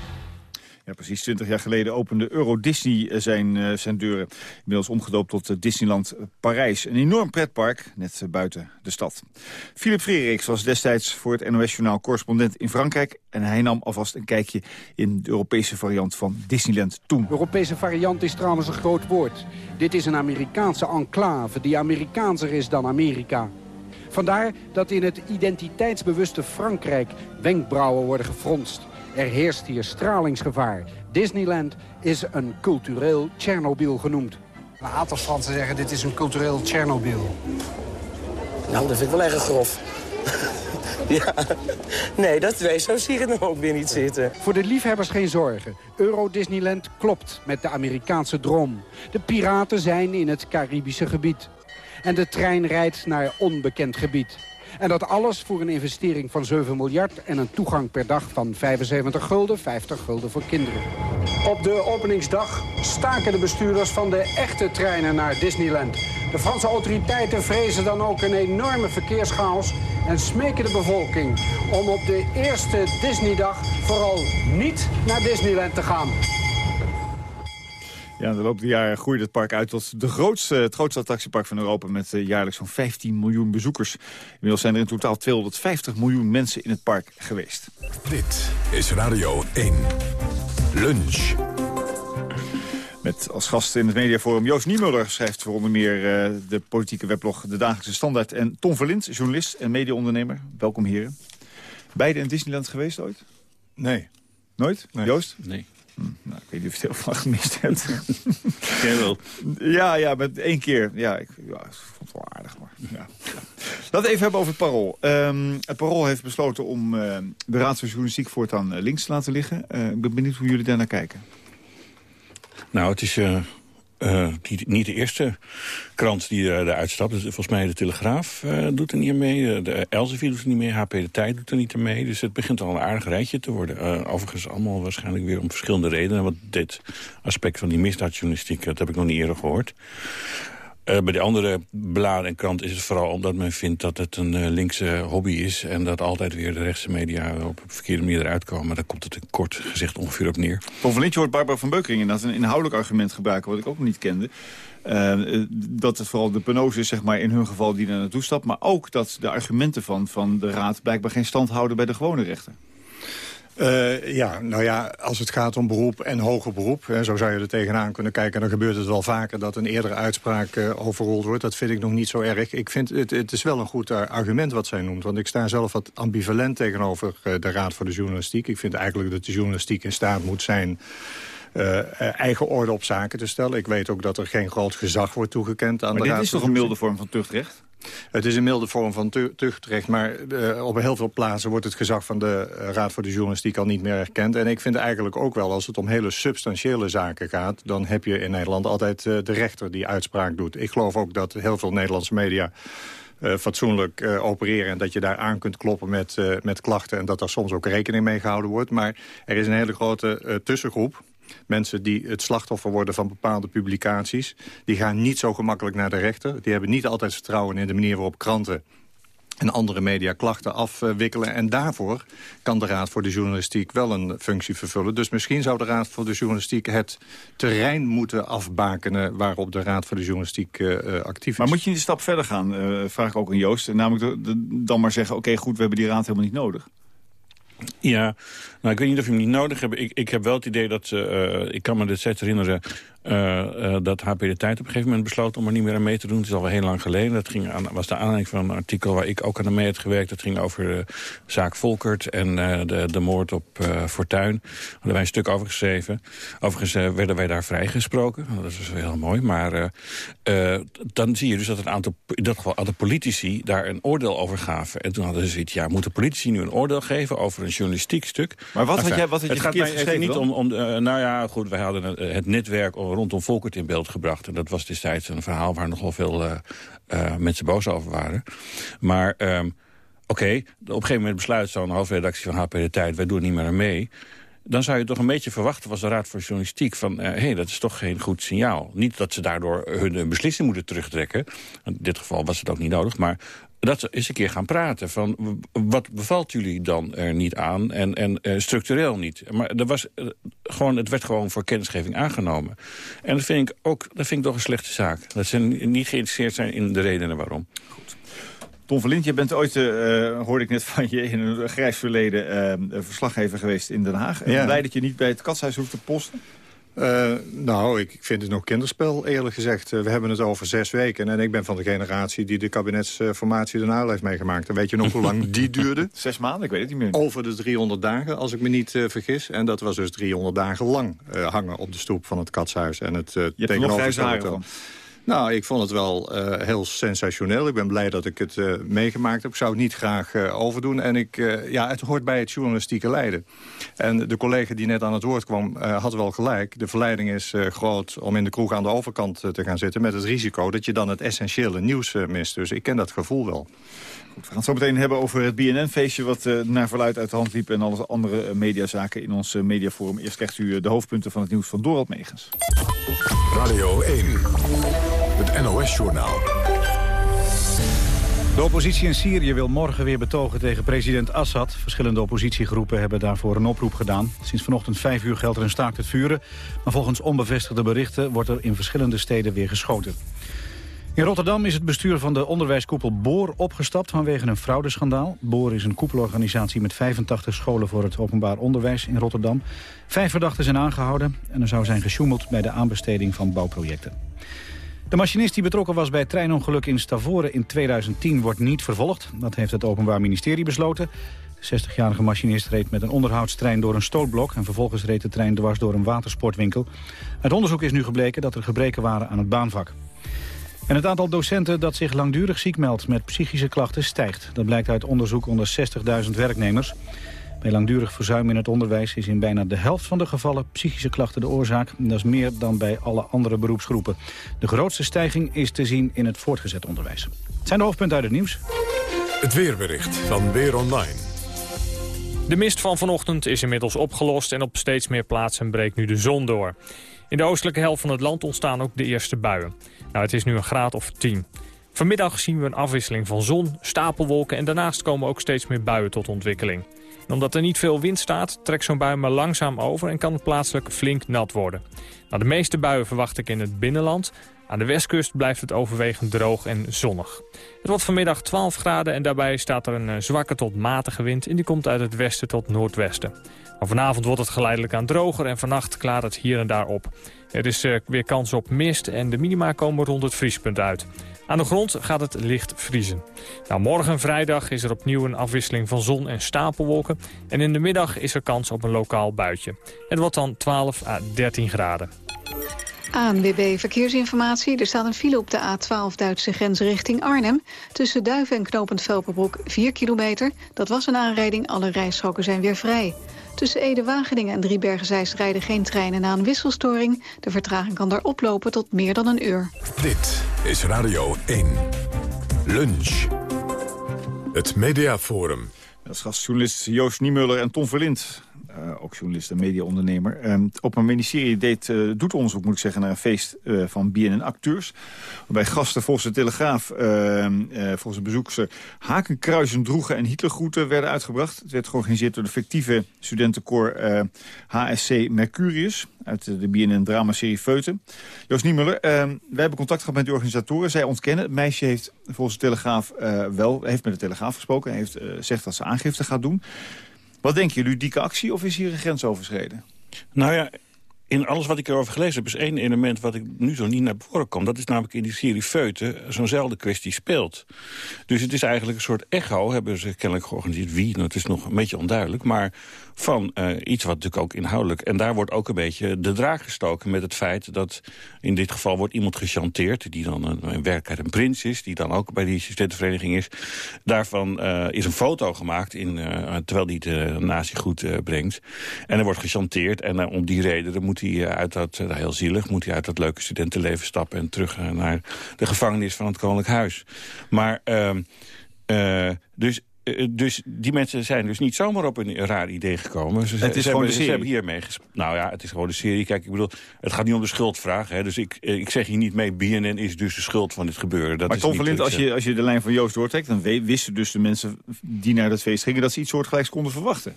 Precies 20 jaar geleden opende Euro Disney eh, zijn, eh, zijn deuren. Inmiddels omgedoopt tot eh, Disneyland Parijs. Een enorm pretpark, net buiten de stad. Philip Freriks was destijds voor het NOS-journaal correspondent in Frankrijk... en hij nam alvast een kijkje in de Europese variant van Disneyland toen. Europese variant is trouwens een groot woord. Dit is een Amerikaanse enclave die Amerikaanser is dan Amerika. Vandaar dat in het identiteitsbewuste Frankrijk wenkbrauwen worden gefronst. Er heerst hier stralingsgevaar. Disneyland is een cultureel Tsjernobyl genoemd. Een aantal Fransen zeggen dit is een cultureel Tsjernobyl. Nou, dat vind ik wel erg grof. ja, nee, dat twee, zo zie ik het nou ook weer niet zitten. Voor de liefhebbers geen zorgen. Euro Disneyland klopt met de Amerikaanse droom. De piraten zijn in het Caribische gebied. En de trein rijdt naar onbekend gebied. En dat alles voor een investering van 7 miljard en een toegang per dag van 75 gulden, 50 gulden voor kinderen. Op de openingsdag staken de bestuurders van de echte treinen naar Disneyland. De Franse autoriteiten vrezen dan ook een enorme verkeerschaos en smeken de bevolking om op de eerste Disneydag vooral niet naar Disneyland te gaan. Ja, in de loop der jaren groeide het park uit tot de grootste, het grootste attractiepark van Europa... met eh, jaarlijks zo'n 15 miljoen bezoekers. Inmiddels zijn er in totaal 250 miljoen mensen in het park geweest. Dit is Radio 1. Lunch. Met als gast in het mediaforum Joost Niemuller schrijft voor onder meer eh, de politieke weblog De Dagelijkse Standaard. En Tom Verlind, journalist en mediaondernemer. Welkom heren. Beide in Disneyland geweest ooit? Nee. Nooit? Joost? Nee. Nou, ik weet niet of je het heel veel gemist hebt. Jij wel? Ja, ja, met één keer. Ja, ik, ja, ik vond het wel aardig. Maar, ja. Laten we even hebben over het Parool. Ehm, het Parool heeft besloten om eh, de Raad van Journalistiek voortaan uh, links te laten liggen. Uh, ik ben benieuwd hoe jullie daar naar kijken. Nou, het is uh, niet, niet, de eerste krant die eruit stapt. Dus, volgens mij de Telegraaf doet er niet mee. De Elsevier doet er niet mee. HP De Tijd doet er niet mee. Dus het begint al een aardig rijtje te worden. overigens allemaal waarschijnlijk weer om verschillende redenen. Want dit aspect van die misdaadjournalistiek, dat heb ik nog niet eerder gehoord. Uh, bij de andere bladen en krant is het vooral omdat men vindt dat het een uh, linkse hobby is... en dat altijd weer de rechtse media op een verkeerde manier eruit komen. Daar komt het in kort gezegd ongeveer op neer. Lintje hoort Barbara van Beukering inderdaad een inhoudelijk argument gebruiken... wat ik ook nog niet kende. Uh, dat het vooral de penose is zeg maar, in hun geval die daar naartoe stapt... maar ook dat de argumenten van, van de raad blijkbaar geen stand houden bij de gewone rechter. Uh, ja, nou ja, als het gaat om beroep en hoger beroep... Hè, zo zou je er tegenaan kunnen kijken... dan gebeurt het wel vaker dat een eerdere uitspraak uh, overrold wordt. Dat vind ik nog niet zo erg. Ik vind het, het is wel een goed argument wat zij noemt. Want ik sta zelf wat ambivalent tegenover de Raad voor de Journalistiek. Ik vind eigenlijk dat de journalistiek in staat moet zijn... Uh, eigen orde op zaken te stellen. Ik weet ook dat er geen groot gezag wordt toegekend aan maar de Raad. dit is toch een milde vorm van tuchtrecht? Het is een milde vorm van tuchtrecht, maar uh, op heel veel plaatsen wordt het gezag van de uh, Raad voor de Journalistiek al niet meer erkend. En ik vind eigenlijk ook wel, als het om hele substantiële zaken gaat, dan heb je in Nederland altijd uh, de rechter die uitspraak doet. Ik geloof ook dat heel veel Nederlandse media fatsoenlijk opereren... en dat je daar aan kunt kloppen met, met klachten... en dat daar soms ook rekening mee gehouden wordt. Maar er is een hele grote tussengroep mensen die het slachtoffer worden van bepaalde publicaties... die gaan niet zo gemakkelijk naar de rechter. Die hebben niet altijd vertrouwen in de manier waarop kranten en andere media klachten afwikkelen. En daarvoor kan de Raad voor de Journalistiek wel een functie vervullen. Dus misschien zou de Raad voor de Journalistiek het terrein moeten afbakenen... waarop de Raad voor de Journalistiek uh, actief is. Maar moet je een stap verder gaan, uh, vraag ik ook aan Joost. Namelijk dan maar zeggen, oké goed, we hebben die Raad helemaal niet nodig. Ja, nou, ik weet niet of je hem niet nodig hebt. Ik, ik heb wel het idee dat, uh, ik kan me destijds herinneren... uh, dat HP de Tijd op een gegeven moment besloot om er niet meer aan mee te doen. Het is al heel lang geleden. Dat ging aan, was de aanleiding van een artikel waar ik ook aan mee had gewerkt. Dat ging over de zaak Volkert en de, de moord op Fortuin. Daar hadden wij een stuk over geschreven. Overigens werden wij daar vrijgesproken. Dat is heel mooi. Maar dan zie je dus dat een aantal, in dat geval aantal politici daar een oordeel over gaven. En toen hadden ze zoiets, ja, moeten politici nu een oordeel geven over een journalistiek stuk? Maar wat had jij, wat had je het gaat mij niet om, om nou ja, goed, wij hadden het netwerk rondom Volkert in beeld gebracht. En dat was destijds een verhaal waar nogal veel uh, uh, mensen boos over waren. Maar um, oké, op een gegeven moment besluit zo'n hoofdredactie van HP De Tijd... wij doen niet meer mee dan zou je toch een beetje verwachten was de Raad voor Journalistiek... van, hé, hey, dat is toch geen goed signaal. Niet dat ze daardoor hun beslissing moeten terugtrekken. In dit geval was het ook niet nodig, maar dat ze eens een keer gaan praten. Van, wat bevalt jullie dan er niet aan en, en uh, structureel niet? Maar er was, gewoon, het werd gewoon voor kennisgeving aangenomen. En dat vind ik ook dat vind ik toch een slechte zaak. Dat ze niet geïnteresseerd zijn in de redenen waarom. Goed. Tom Verlind, je bent ooit, uh, hoorde ik net van je, in een grijs verleden verslaggever geweest in Den Haag. Ja. Blij dat je niet bij het katshuis hoeft te posten? Uh, nou, ik vind het nog kinderspel, eerlijk gezegd. Uh, we hebben het over zes weken. En ik ben van de generatie die de kabinetsformatie daarna heeft meegemaakt. En weet je nog hoe lang die duurde? Zes maanden, ik weet het niet meer. Over de 300 dagen, als ik me niet uh, vergis. En dat was dus 300 dagen lang hangen op de stoep van het katshuis. En het uh, Je hebt nog nou, ik vond het wel uh, heel sensationeel. Ik ben blij dat ik het uh, meegemaakt heb. Ik zou het niet graag uh, overdoen. En ik, ja, het hoort bij het journalistieke lijden. En de collega die net aan het woord kwam, had wel gelijk. De verleiding is groot om in de kroeg aan de overkant te gaan zitten... met het risico dat je dan het essentiële nieuws mist. Dus ik ken dat gevoel wel. Goed, we gaan het zo meteen hebben over het BNN-feestje... wat uh, naar verluid uit de hand liep en alle andere uh, mediazaken in ons uh, mediaforum. Eerst krijgt u de hoofdpunten van het nieuws van Dorald Megens. Radio 1, het NOS-journaal. De oppositie in Syrië wil morgen weer betogen tegen president Assad. Verschillende oppositiegroepen hebben daarvoor een oproep gedaan. Sinds vanochtend vijf uur geldt er een staakt het vuren. Maar volgens onbevestigde berichten wordt er in verschillende steden weer geschoten. In Rotterdam is het bestuur van de onderwijskoepel Boor opgestapt vanwege een fraudeschandaal. Boor is een koepelorganisatie met 85 scholen voor het openbaar onderwijs in Rotterdam. Vijf verdachten zijn aangehouden en er zou zijn gesjoemeld bij de aanbesteding van bouwprojecten. De machinist die betrokken was bij het treinongeluk in Stavoren in 2010 wordt niet vervolgd. Dat heeft het Openbaar Ministerie besloten. De 60-jarige machinist reed met een onderhoudstrein door een stootblok... en vervolgens reed de trein dwars door een watersportwinkel. Uit onderzoek is nu gebleken dat er gebreken waren aan het baanvak. En het aantal docenten dat zich langdurig ziek meldt met psychische klachten stijgt. Dat blijkt uit onderzoek onder 60.000 werknemers. Bij langdurig verzuim in het onderwijs is in bijna de helft van de gevallen psychische klachten de oorzaak. Dat is meer dan bij alle andere beroepsgroepen. De grootste stijging is te zien in het voortgezet onderwijs. Het zijn de hoofdpunten uit het nieuws. Het weerbericht van Weer Online. De mist van vanochtend is inmiddels opgelost en op steeds meer plaatsen breekt nu de zon door. In de oostelijke helft van het land ontstaan ook de eerste buien. Nou, het is nu een graad of 10. Vanmiddag zien we een afwisseling van zon, stapelwolken... en daarnaast komen ook steeds meer buien tot ontwikkeling. Omdat er niet veel wind staat, trekt zo'n bui maar langzaam over... en kan het plaatselijk flink nat worden. Nou, de meeste buien verwacht ik in het binnenland. Aan de westkust blijft het overwegend droog en zonnig. Het wordt vanmiddag 12 graden en daarbij staat er een eh, zwakke tot matige wind... en die komt uit het westen tot noordwesten. Maar vanavond wordt het geleidelijk aan droger en vannacht klaart het hier en daar op. Er is uh, weer kans op mist en de minima komen rond het vriespunt uit. Aan de grond gaat het licht vriezen. Nou, morgen vrijdag is er opnieuw een afwisseling van zon en stapelwolken. En in de middag is er kans op een lokaal buitje. Het wordt dan 12 à 13 graden. ANWB Verkeersinformatie. Er staat een file op de A12 Duitse grens richting Arnhem. Tussen Duiven en Knopend Velperbroek 4 kilometer. Dat was een aanrijding, alle rijstroken zijn weer vrij. Tussen Ede-Wageningen en Driebergen-Zeist rijden geen treinen na een wisselstoring. De vertraging kan daar oplopen tot meer dan een uur. Dit is Radio 1. Lunch. Het Mediaforum. Dat is gastjournalist Joost Niemuller en Tom Verlind. Uh, ook journalist en mediaondernemer. Uh, op een ministerie deed, uh, doet onderzoek, moet ik zeggen, naar een feest van BNN-acteurs. Waarbij gasten volgens de Telegraaf, ehm, volgens een bezoekster... hakenkruisen droegen en Hitlergroeten werden uitgebracht. Het werd georganiseerd door de fictieve studentenkoor HSC Mercurius... uit de BNN-dramaserie Feuten. Joost Niemuller, ehm, wij hebben contact gehad met de organisatoren. Zij ontkennen, het meisje heeft volgens de Telegraaf wel... heeft met de Telegraaf gesproken, heeft zegt dat ze aangifte gaat doen... Wat denken jullie, ludieke actie of is hier een grens overschreden? Nou ja, in alles wat ik erover gelezen heb... is één element wat ik nu zo niet naar voren kom. Dat is namelijk in die serie Feuten zo'nzelfde kwestie speelt. Dus het is eigenlijk een soort echo, hebben ze kennelijk georganiseerd. Wie, nou, het is nog een beetje onduidelijk. Maar van uh, iets wat natuurlijk ook inhoudelijk... en daar wordt ook een beetje de draak gestoken met het feit... dat in dit geval wordt iemand gechanteerd... die dan een, in werkelijkheid een prins is... die dan ook bij die studentenvereniging is. Daarvan uh, is een foto gemaakt in, uh, terwijl hij de nazi goed brengt. En er wordt gechanteerd en om die reden moet hij uit dat... heel zielig, moet hij uit dat leuke studentenleven stappen... en terug naar de gevangenis van het Koninklijk Huis. Maar... ehm, dus eh, dus die mensen zijn dus niet zomaar op een raar idee gekomen. Ze, het is ze gewoon hebben, de serie. Ze hebben hiermee Nou ja, het is gewoon de serie. Kijk, ik bedoel, het gaat niet om de schuldvraag. Hè, dus ik, eh, ik zeg hier niet mee, BNN is dus de schuld van dit gebeuren. Dat maar is Tom Verlind, als je, als je de lijn van Joost doortrekt... dan wisten dus de mensen die naar dat feest gingen... dat ze iets soortgelijks konden verwachten.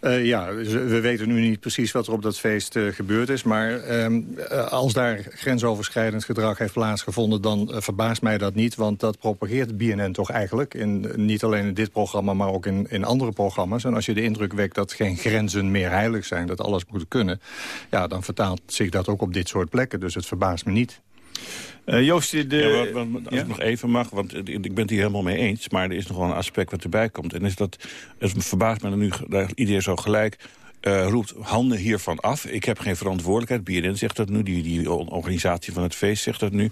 Uh, ja, we weten nu niet precies wat er op dat feest uh, gebeurd is. Maar uh, als daar grensoverschrijdend gedrag heeft plaatsgevonden... dan verbaast mij dat niet, want dat propageert BNN toch eigenlijk. In, niet alleen in dit programma, maar ook in, in andere programma's. En als je de indruk wekt dat geen grenzen meer heilig zijn... dat alles moet kunnen, ja, dan vertaalt zich dat ook op dit soort plekken. Dus het verbaast me niet. Uh, Joost, de... Ja, als ja? ik nog even mag, want ik ben het hier helemaal mee eens... maar er is nog wel een aspect wat erbij komt. En is dat, het verbaast me nu dat iedereen zo gelijk... Uh, roept handen hiervan af. Ik heb geen verantwoordelijkheid. BNN zegt dat nu, die, die organisatie van het feest zegt dat nu.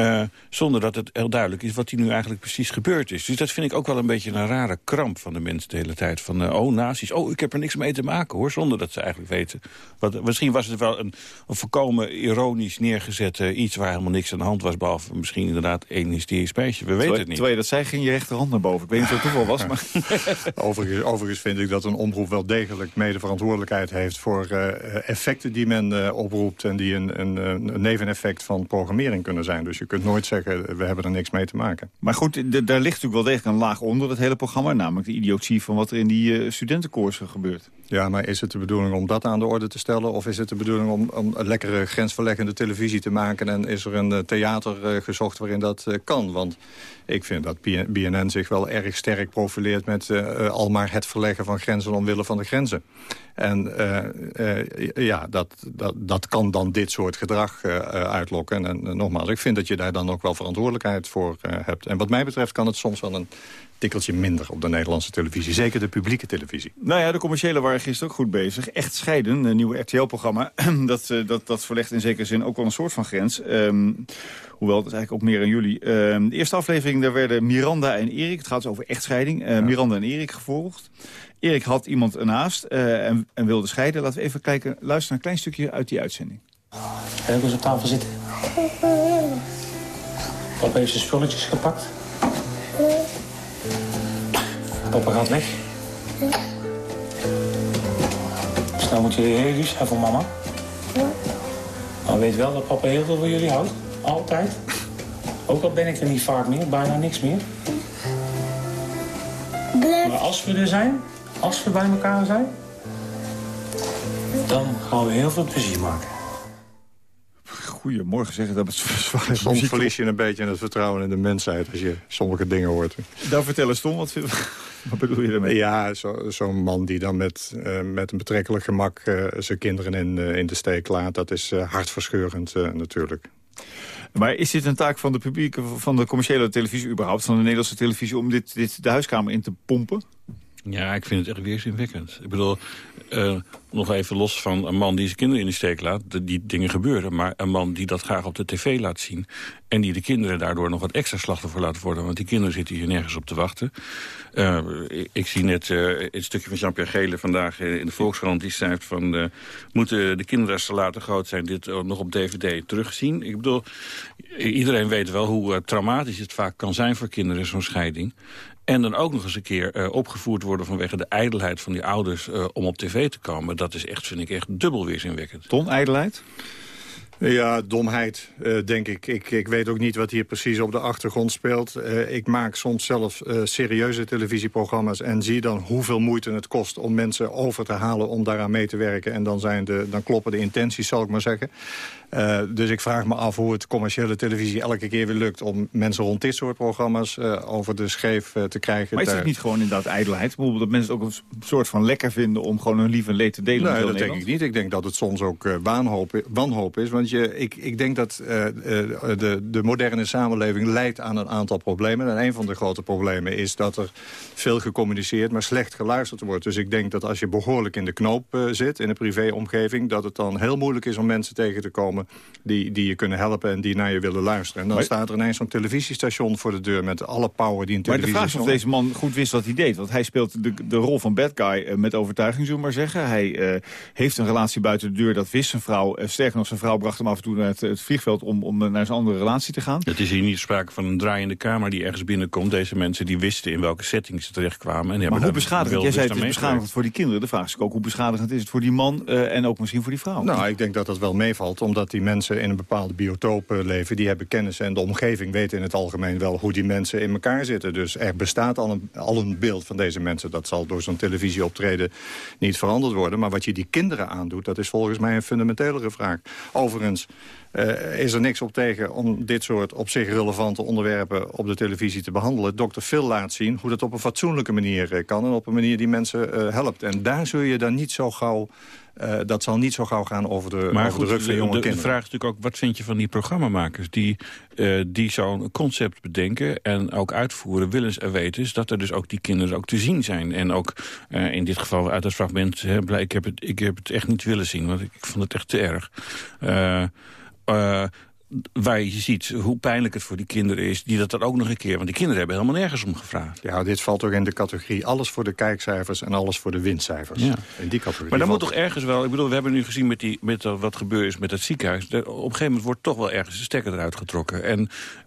Uh, zonder dat het heel duidelijk is wat hier nu eigenlijk precies gebeurd is. Dus dat vind ik ook wel een beetje een rare kramp van de mensen de hele tijd. Van, uh, oh, nazi's, oh, ik heb er niks mee te maken, hoor. Zonder dat ze eigenlijk weten. Wat, misschien was het wel een, een volkomen ironisch neergezet iets... waar helemaal niks aan de hand was, behalve misschien inderdaad één hysterisch spijsje. We weten het niet. Terwijl je dat zei, ging je rechterhand naar boven. Ik weet niet of het toeval was, maar... overigens, overigens vind ik dat een omroep wel degelijk mede verantwoordelijkheid heeft voor uh, effecten die men uh, oproept... en die een, een, een, neveneffect van programmering kunnen zijn. Dus je kunt nooit zeggen, we hebben er niks mee te maken. Maar goed, daar ligt natuurlijk wel degelijk een laag onder het hele programma... namelijk de idiotie van wat er in die studentenkoersen gebeurt. Ja, maar is het de bedoeling om dat aan de orde te stellen... of is het de bedoeling om, om een lekkere grensverleggende televisie te maken... en is er een theater gezocht waarin dat kan? Want ik vind dat BNN zich wel erg sterk profileert... met uh, al maar het verleggen van grenzen omwille van de grenzen. En uh, ja, dat, dat, dat kan dan dit soort gedrag uitlokken. En, en nogmaals, ik vind dat je daar dan ook wel verantwoordelijkheid voor hebt. En wat mij betreft kan het soms wel een tikkeltje minder op de Nederlandse televisie. Zeker de publieke televisie. Nou ja, de commerciële waren gisteren ook goed bezig. Echt scheiden, een nieuwe RTL-programma. dat, dat, dat verlegt in zekere zin ook wel een soort van grens. Um, hoewel, dat is eigenlijk ook meer aan jullie. Um, de eerste aflevering, daar werden Miranda en Erik... het gaat dus over echtscheiding. Uh, ja. Miranda en Erik gevolgd. Erik had iemand ernaast uh, en, en wilde scheiden. Laten we even kijken, luisteren naar een klein stukje uit die uitzending. Ga ik eens op tafel zitten? Papa heeft zijn spulletjes gepakt. Papa gaat weg. Dus nou moet je heel lief zijn voor mama. Maar weet wel dat papa heel veel van jullie houdt. Altijd. Ook al ben ik er niet vaak meer, bijna niks meer. Maar als we er zijn, als we bij elkaar zijn... dan gaan we heel veel plezier maken. Goedemorgen zeggen dat Soms verlies je een beetje het vertrouwen in de mensheid als je sommige dingen hoort. Nou, vertel eens Tom, wat, wat bedoel je daarmee? Ja, zo'n zo man die dan met, uh, met een betrekkelijk gemak uh, zijn kinderen in, uh, in de steek laat... dat is hartverscheurend natuurlijk. Maar is dit een taak van de publieke, van de commerciële televisie überhaupt... van de Nederlandse televisie om dit, dit de huiskamer in te pompen? Ja, ik vind het echt weerzinwekkend. Ik bedoel, uh, nog even los van een man die zijn kinderen in de steek laat... die dingen gebeuren, maar een man die dat graag op de tv laat zien... en die de kinderen daardoor nog wat extra slachtoffer laat worden... want die kinderen zitten hier nergens op te wachten. Uh, ik, zie net uh, een stukje van Jean-Pierre Gele vandaag in de Volkskrant... die schrijft van, moeten de kinderen als ze later groot zijn... dit nog op DVD terugzien? Ik bedoel, iedereen weet wel hoe traumatisch het vaak kan zijn voor kinderen... zo'n scheiding. En dan ook nog eens een keer uh, opgevoerd worden vanwege de ijdelheid van die ouders uh, om op tv te komen. Dat is echt, vind ik, echt dubbel weerzinwekkend. Ton, ijdelheid? Ja, domheid, eh, denk ik. ik. Ik weet ook niet wat hier precies op de achtergrond speelt. Eh, ik maak soms zelf eh, serieuze televisieprogramma's... en zie dan hoeveel moeite het kost om mensen over te halen... om daaraan mee te werken. En dan, zijn de, dan kloppen de intenties, zal ik maar zeggen. Uh, dus ik vraag me af hoe het commerciële televisie elke keer weer lukt... om mensen rond dit soort programma's uh, over de scheef uh, te krijgen. Maar is dat niet gewoon inderdaad ijdelheid? Bijvoorbeeld dat mensen het ook een soort van lekker vinden... om gewoon hun lief en leed te delen? Nee, dat denk ik niet. Ik denk dat het soms ook waanhoop, wanhoop is. Want je, ik, ik denk dat de, de moderne samenleving leidt aan een aantal problemen. En een van de grote problemen is dat er veel gecommuniceerd... maar slecht geluisterd wordt. Dus ik denk dat als je behoorlijk in de knoop zit... in een privéomgeving... dat het dan heel moeilijk is om mensen tegen te komen die, die je kunnen helpen en die naar je willen luisteren. En dan staat er ineens zo'n televisiestation voor de deur met alle power die een televisie... Maar de vraag is of deze man goed wist wat hij deed. Want hij speelt de, de rol van bad guy uh, met overtuiging, zullen we maar zeggen. Hij uh, heeft een relatie buiten de deur, dat wist zijn vrouw. Uh, sterker nog, zijn vrouw bracht hem af en toe naar het, het vliegveld om, om naar zijn andere relatie te gaan. Het is hier niet sprake van een draaiende kamer die ergens binnenkomt. Deze mensen die wisten in welke setting ze terechtkwamen. En maar hoe beschadigend, jij zei het is beschadigend voor die kinderen. De vraag is ook hoe beschadigend is het voor die man en ook misschien voor die vrouw. Nou, ik denk dat dat wel meevalt, omdat die mensen in een bepaalde biotoop leven. Die hebben kennis en de omgeving weet in het algemeen wel hoe die mensen in elkaar zitten. Dus er bestaat al een, al een beeld van deze mensen. Dat zal door zo'n televisieoptreden niet veranderd worden. Maar wat je die kinderen aandoet, dat is volgens mij een fundamentelere vraag. Overigens... Uh, is er niks op tegen om dit soort op zich relevante onderwerpen op de televisie te behandelen. Dr. Phil laat zien hoe dat op een fatsoenlijke manier uh, kan en op een manier die mensen helpt. En daar zul je dan niet zo gauw uh, dat zal niet zo gauw gaan over de, maar over goed, de rug van jonge de, kinderen. De vraag is natuurlijk ook, wat vind je van die programmamakers... die, uh, die zo'n concept bedenken en ook uitvoeren, willens en wetens... dat er dus ook die kinderen ook te zien zijn. En ook uh, in dit geval uit het fragment, hè, ik, heb het, ik heb het echt niet willen zien... want ik, ik vond het echt te erg. Waar je ziet hoe pijnlijk het voor die kinderen is... die dat dan ook nog een keer... want die kinderen hebben helemaal nergens om gevraagd. Ja, dit valt ook in de categorie alles voor de kijkcijfers... en alles voor de winstcijfers. Ja. In die categorie maar dan moet toch ergens wel... ik bedoel, we hebben nu gezien met, die, met dat- wat gebeurd is met het ziekenhuis... Er- op een gegeven moment wordt toch wel ergens de stekker eruit getrokken. En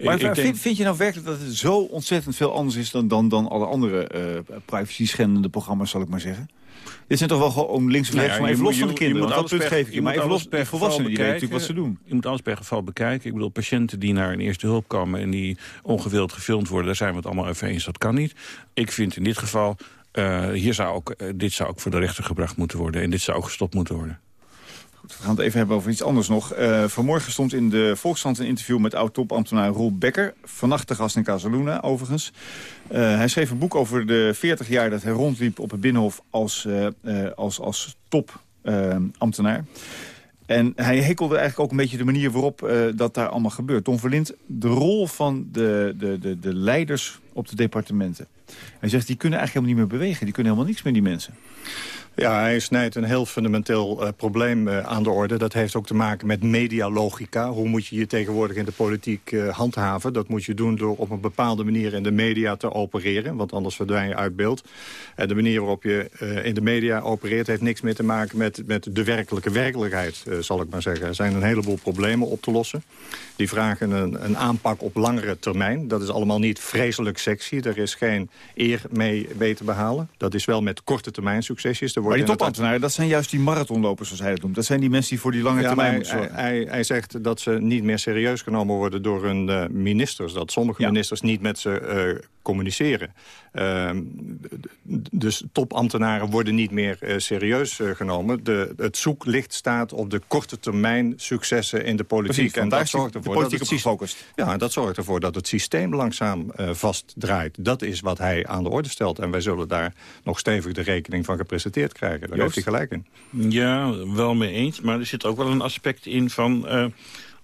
Maar ik, ik vind, denk, vind je nou werkelijk dat het zo ontzettend veel anders is... dan, dan, dan alle andere eh privacy-schendende programma's, zal ik maar zeggen? Dit zijn toch wel gewoon links en Nou rechts, ja, maar even los van de kinderen. dat punt per- geef ik je. Maar even los per volwassenen, die weten wat ze doen. Je moet alles per geval bekijken. Ik bedoel, patiënten die naar een eerste hulp komen... en die ongewild gefilmd worden, daar zijn we het allemaal over eens. Dat kan niet. Ik vind in dit geval, eh, hier zou ook, eh, dit zou ook voor de rechter gebracht moeten worden. En dit zou ook gestopt moeten worden. We gaan het even hebben over iets anders nog. Eh, vanmorgen stond in de Volkskrant een interview met oud-topambtenaar Roel Becker. Vannacht de gast in Casaluna, overigens. Eh, hij schreef een boek over de 40 jaar dat hij rondliep op het Binnenhof als, eh, als, als topambtenaar. en hij hekelde eigenlijk ook een beetje de manier waarop dat daar allemaal gebeurt. Tom Verlind, de rol van de, de, de, de leiders op de departementen. Hij zegt, die kunnen eigenlijk helemaal niet meer bewegen. Die kunnen helemaal niks meer, die mensen. Ja, hij snijdt een heel fundamenteel eh, probleem eh, aan de orde. Dat heeft ook te maken met medialogica. Hoe moet je je tegenwoordig in de politiek eh, handhaven? Dat moet je doen door op een bepaalde manier in de media te opereren. Want anders verdwijn je uit beeld. En de manier waarop je in de media opereert... heeft niks meer te maken met, met de werkelijke werkelijkheid, zal ik maar zeggen. Er zijn een heleboel problemen op te lossen. Die vragen een, een aanpak op langere termijn. Dat is allemaal niet vreselijk sexy. Er is geen eer mee mee te behalen. Dat is wel met korte termijn succesjes. Maar die topambtenaren, dat zijn juist die marathonlopers, zoals hij dat noemt. Dat zijn die mensen die voor die lange Ja, termijn moeten zorgen. hij, hij zegt dat ze niet meer serieus genomen worden door hun eh, ministers. Dat sommige ministers niet met ze eh, communiceren. Ehm, dus topambtenaren worden niet meer eh, serieus eh, genomen. De, het zoeklicht staat op de korte termijn successen in de politiek. Precies, en daar dat zorgt de ervoor politiek dat op het gefocust. Ja, en dat zorgt ervoor dat het systeem langzaam eh, vastdraait. Dat is wat hij aan de orde stelt. En wij zullen daar nog stevig de rekening van gepresenteerd krijgen. Daar Joost? heeft hij gelijk in. Ja, wel mee eens. Maar er zit ook wel een aspect in van...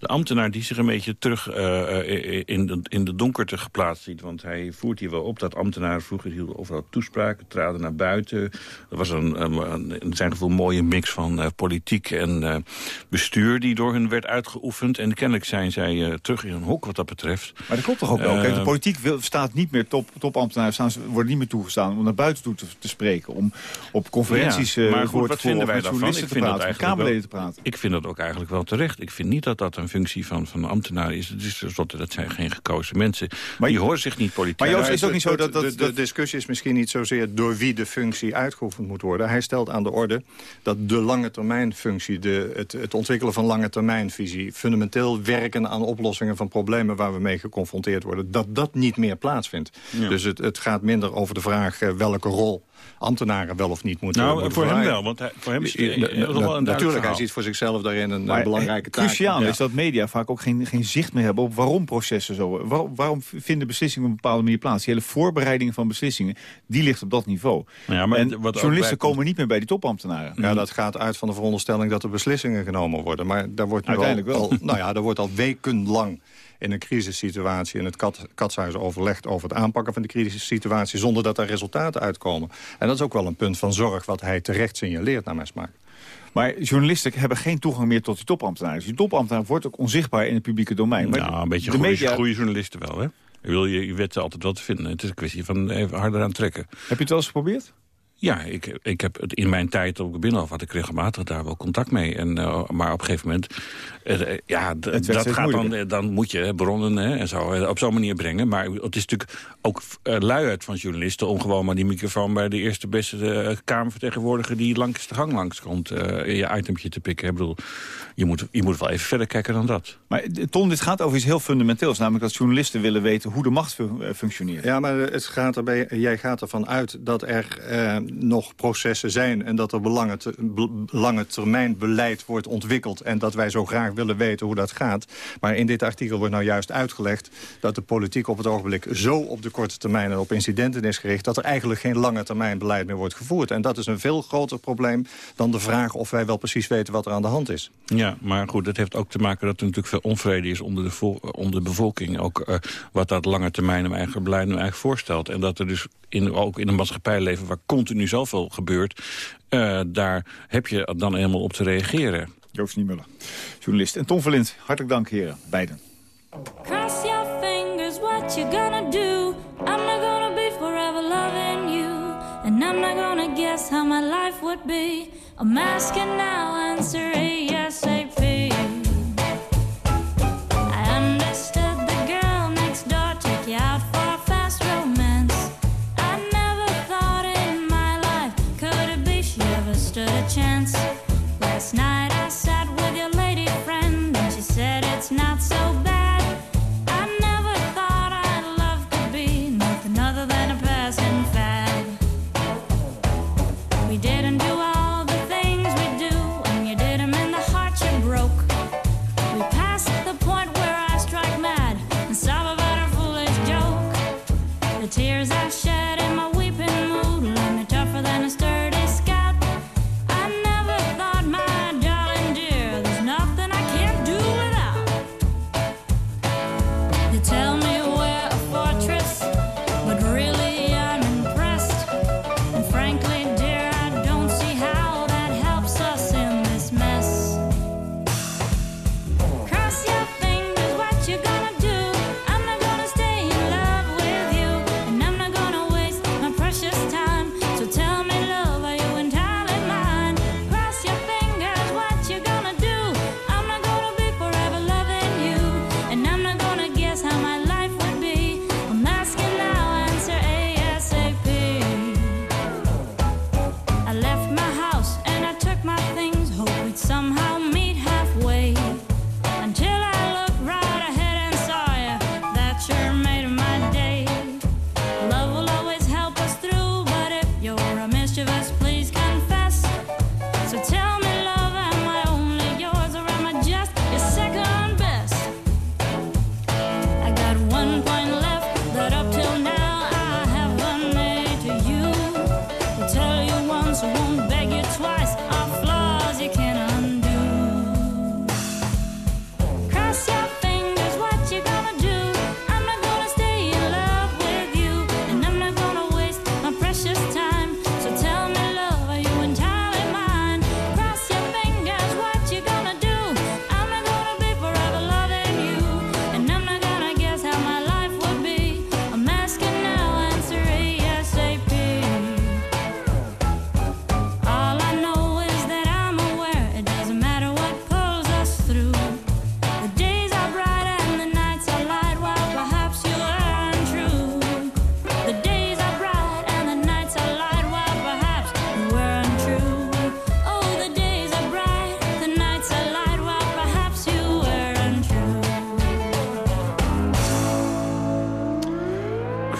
de ambtenaar die zich een beetje terug eh, eh, in, de, in de donkerte geplaatst ziet. Want hij voert hier wel op dat ambtenaren vroeger hielden overal toespraken, traden naar buiten. Er was een, een, in zijn gevoel mooie mix van eh, politiek en bestuur die door hun werd uitgeoefend. En kennelijk zijn zij terug in een hok wat dat betreft. Maar dat klopt toch ook wel? Kijk, de politiek wil, staat niet meer, top, topambtenaren staan, worden niet meer toegestaan om naar buiten toe te, te spreken. Om op conferenties Ja, maar voor goed, wat vinden wij daarvan? journalisten Ik te vind dat eigenlijk Kamerleden te praten. Ik vind dat ook eigenlijk wel terecht. Ik vind niet dat dat een functie van, van ambtenaren is... Tenslotte, dat zijn geen gekozen mensen. Maar die horen zich niet politiek. Maar Joost, is het ook niet zo dat... dat, de, de discussie is misschien niet zozeer door wie de functie uitgeoefend moet worden. Hij stelt aan de orde dat de lange termijnfunctie, de, het, het ontwikkelen van lange termijnvisie, fundamenteel werken aan oplossingen van problemen waar we mee geconfronteerd worden, dat dat niet meer plaatsvindt. Ja. Dus het, het gaat minder over de vraag eh, welke rol ambtenaren wel of niet moeten Nou, voor hem wel, want hij- voor hem is het, eh, wel een Natuurlijk, hij ziet voor zichzelf daarin een, Maar, een belangrijke eh, taak. Cruciaal Ja. is dat media vaak ook geen, geen zicht meer hebben op waarom processen zo... Waar, waarom vinden beslissingen op een bepaalde manier plaats? Die hele voorbereiding van beslissingen, die ligt op dat niveau. Ja, maar en wat ook journalisten bij- komen niet meer bij die topambtenaren. Ja, dat gaat uit van de veronderstelling dat er beslissingen genomen worden. Maar daar wordt nu al, Uiteindelijk wel. al- nou ja, daar wordt al wekenlang in een crisissituatie in het kat, katshuis overlegd over het aanpakken van de crisissituatie zonder dat er resultaten uitkomen. En dat is ook wel een punt van zorg wat hij terecht signaleert naar mijn smaak. Maar journalisten hebben geen toegang meer tot die topambtenaren. Dus die topambtenaar wordt ook onzichtbaar in het publieke domein. Maar Nou, een beetje de goede, media... goede journalisten wel, hè? Je wil je, je wet altijd wel te vinden. Het is een kwestie van even harder aan trekken. Heb je het wel eens geprobeerd? Ja, ik, ik heb het in mijn tijd op ik Binnenhof had ik regelmatig daar wel contact mee. En, eh, maar op een gegeven moment, eh, ja, d- werd dat gaat dan, moeilijker. eh, dan moet je bronnen hè, en zo eh, op zo'n manier brengen. Maar het is natuurlijk ook uh, luiheid van journalisten om gewoon maar die microfoon bij de eerste beste eh, kamervertegenwoordiger die langs de gang langs komt eh, in je itempje te pikken. Ik bedoel, je moet, je moet wel even verder kijken dan dat. Maar eh, Ton, dit gaat over iets heel fundamenteels. Namelijk dat journalisten willen weten hoe de macht fun- eh, functioneert. Ja, maar het gaat erbij, jij gaat ervan uit dat er eh, nog processen zijn... en dat er lange termijn beleid wordt ontwikkeld... en dat wij zo graag willen weten hoe dat gaat. Maar in dit artikel wordt nou juist uitgelegd... dat de politiek op het ogenblik zo op de korte termijn... en op incidenten is gericht... dat er eigenlijk geen lange termijn beleid meer wordt gevoerd. En dat is een veel groter probleem dan de vraag... of wij wel precies weten wat er aan de hand is. Ja, maar goed, dat heeft ook te maken dat er natuurlijk veel onvrede is onder de, onder de bevolking. Ook eh, wat dat lange termijn hem eigen beleid nu eigenlijk voorstelt. En dat er dus in, ook in een maatschappij leven waar continu zoveel gebeurt... eh, daar heb je dan eenmaal op te reageren. Joost Niemuller, journalist. En Tom Verlind, hartelijk dank heren, beiden. Cross your fingers, what you gonna do? I'm not gonna be forever loving you. And I'm not gonna guess how my life would be. I'm asking now, answer ASAP.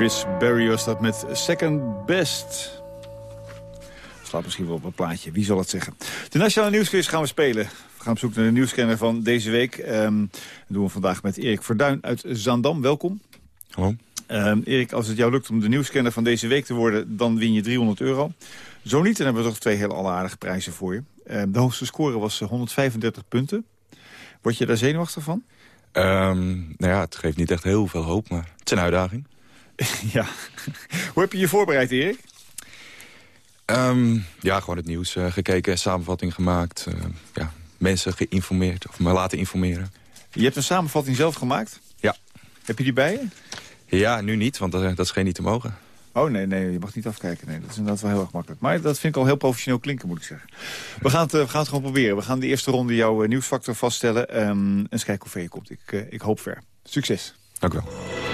Chris Berry was dat met Second Best. Slaat misschien wel op een plaatje, wie zal het zeggen. De Nationale Nieuwsquiz gaan we spelen. We gaan op zoek naar de nieuwscanner van deze week. Ehm, dat doen we vandaag met Erik Verduin uit Zaandam. Welkom. Hallo. Ehm, Erik, als het jou lukt om de nieuwscanner van deze week te worden... dan win je 300 euro. Zo niet, dan hebben we toch twee heel alleraardige prijzen voor je. Ehm, de hoogste score was eh, 135 punten. Word je daar zenuwachtig van? Nou ja, het geeft niet echt heel veel hoop, maar het is een uitdaging. ja. Hoe heb je je voorbereid, Erik? Ehm, ja, gewoon het nieuws eh, gekeken, samenvatting gemaakt. eh, ja, mensen geïnformeerd of me laten informeren. Je hebt een samenvatting zelf gemaakt? Ja. Heb je die bij je? Ja, nu niet, want dat, dat is geen niet te mogen. Oh nee, nee, je mag niet afkijken. Nee, dat is inderdaad wel heel erg makkelijk. Maar dat vind ik al heel professioneel klinken, moet ik zeggen. We gaan het, eh, we gaan het gewoon proberen. We gaan de eerste ronde jouw eh, nieuwsfactor vaststellen. en eens kijken hoe ver je komt. Ik, eh, ik hoop ver. Succes. Dank u wel.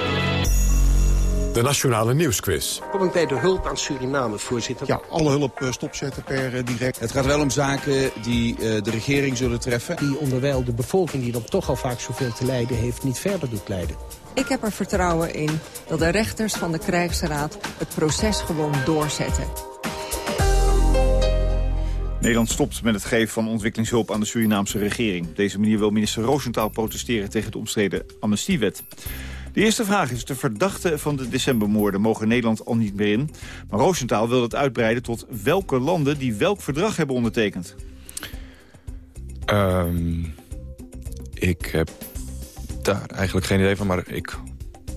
De Nationale Nieuwsquiz. Kom ik bij de hulp aan Suriname, voorzitter? Ja, alle hulp eh, stopzetten per eh, direct. Het gaat wel om zaken die eh, de regering zullen treffen. Die onderwijl de bevolking, die dan toch al vaak zoveel te lijden heeft, niet verder doet leiden. Ik heb er vertrouwen in dat de rechters van de krijgsraad het proces gewoon doorzetten. Nederland stopt met het geven van ontwikkelingshulp aan de Surinaamse regering. Op deze manier wil minister Roosentaal protesteren tegen de omstreden amnestiewet. De eerste vraag is, de verdachten van de decembermoorden mogen Nederland al niet meer in. Maar Roosentaal wil het uitbreiden tot welke landen die welk verdrag hebben ondertekend. Ehm, ik heb daar eigenlijk geen idee van, maar ik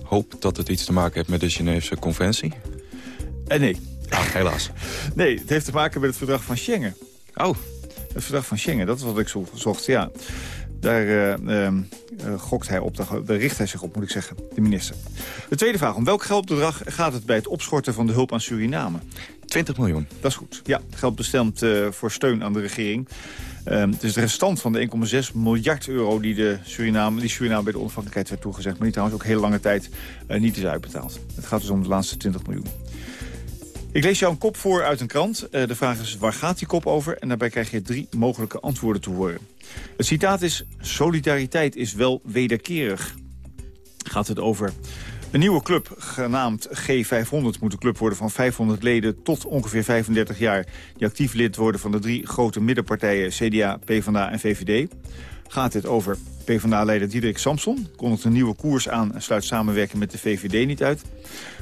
hoop dat het iets te maken heeft met de Geneefse conventie. En nee. Ah, helaas. Nee, het heeft te maken met het verdrag van Schengen. Oh. Het verdrag van Schengen, dat is wat ik zo- zocht, ja. Daar eh, ehm, eh, gokt hij op, daar, richt hij zich op, moet ik zeggen, de minister. De tweede vraag, om welk geldbedrag gaat het bij het opschorten van de hulp aan Suriname? 20 miljoen. Dat is goed. Ja, geld bestemd eh, voor steun aan de regering. Ehm, het is de restant van de 1,6 miljard euro die, de Suriname, die Suriname bij de onafhankelijkheid werd toegezegd. Maar die trouwens ook heel lange tijd eh, niet is uitbetaald. Het gaat dus om de laatste 20 miljoen. Ik lees jou een kop voor uit een krant. Eh, de vraag is, waar gaat die kop over? En daarbij krijg je drie mogelijke antwoorden te horen. Het citaat is, solidariteit is wel wederkerig. Gaat het over een nieuwe club genaamd G500 moet een club worden van 500 leden tot ongeveer 35 jaar... die actief lid worden van de drie grote middenpartijen CDA, PvdA en VVD. Gaat dit over PvdA-leider Diederik Samson? Kondigt een nieuwe koers aan en sluit samenwerking met de VVD niet uit?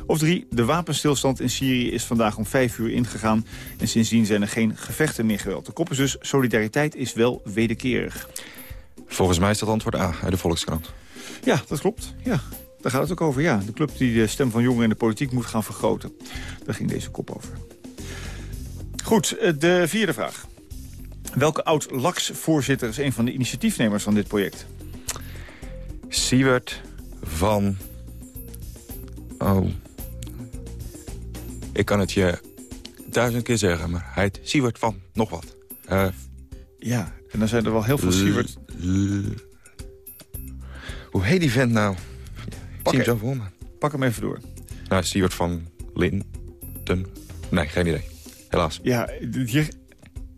Of drie, de wapenstilstand in Syrië is vandaag om vijf uur ingegaan... en sindsdien zijn er geen gevechten meer geweld. De kop is dus, solidariteit is wel wederkerig. Volgens mij is dat antwoord A uit de Volkskrant. Ja, dat klopt. Ja, daar gaat het ook over. Ja, de club die de stem van jongeren in de politiek moet gaan vergroten. Daar ging deze kop over. Goed, eh, de vierde vraag. Welke oud-LAX-voorzitter is een van de initiatiefnemers van dit project? Siewert van... Oh. Ik kan het je duizend keer zeggen, maar hij heet Siewert van nog wat. Eh, Ja, en dan zijn er wel heel veel Siewert... Hoe heet die vent nou? Zie hem zo voor me. Pak hem even door. Nou, Siewert van Linden. Nee, geen idee. Helaas. Ja, je,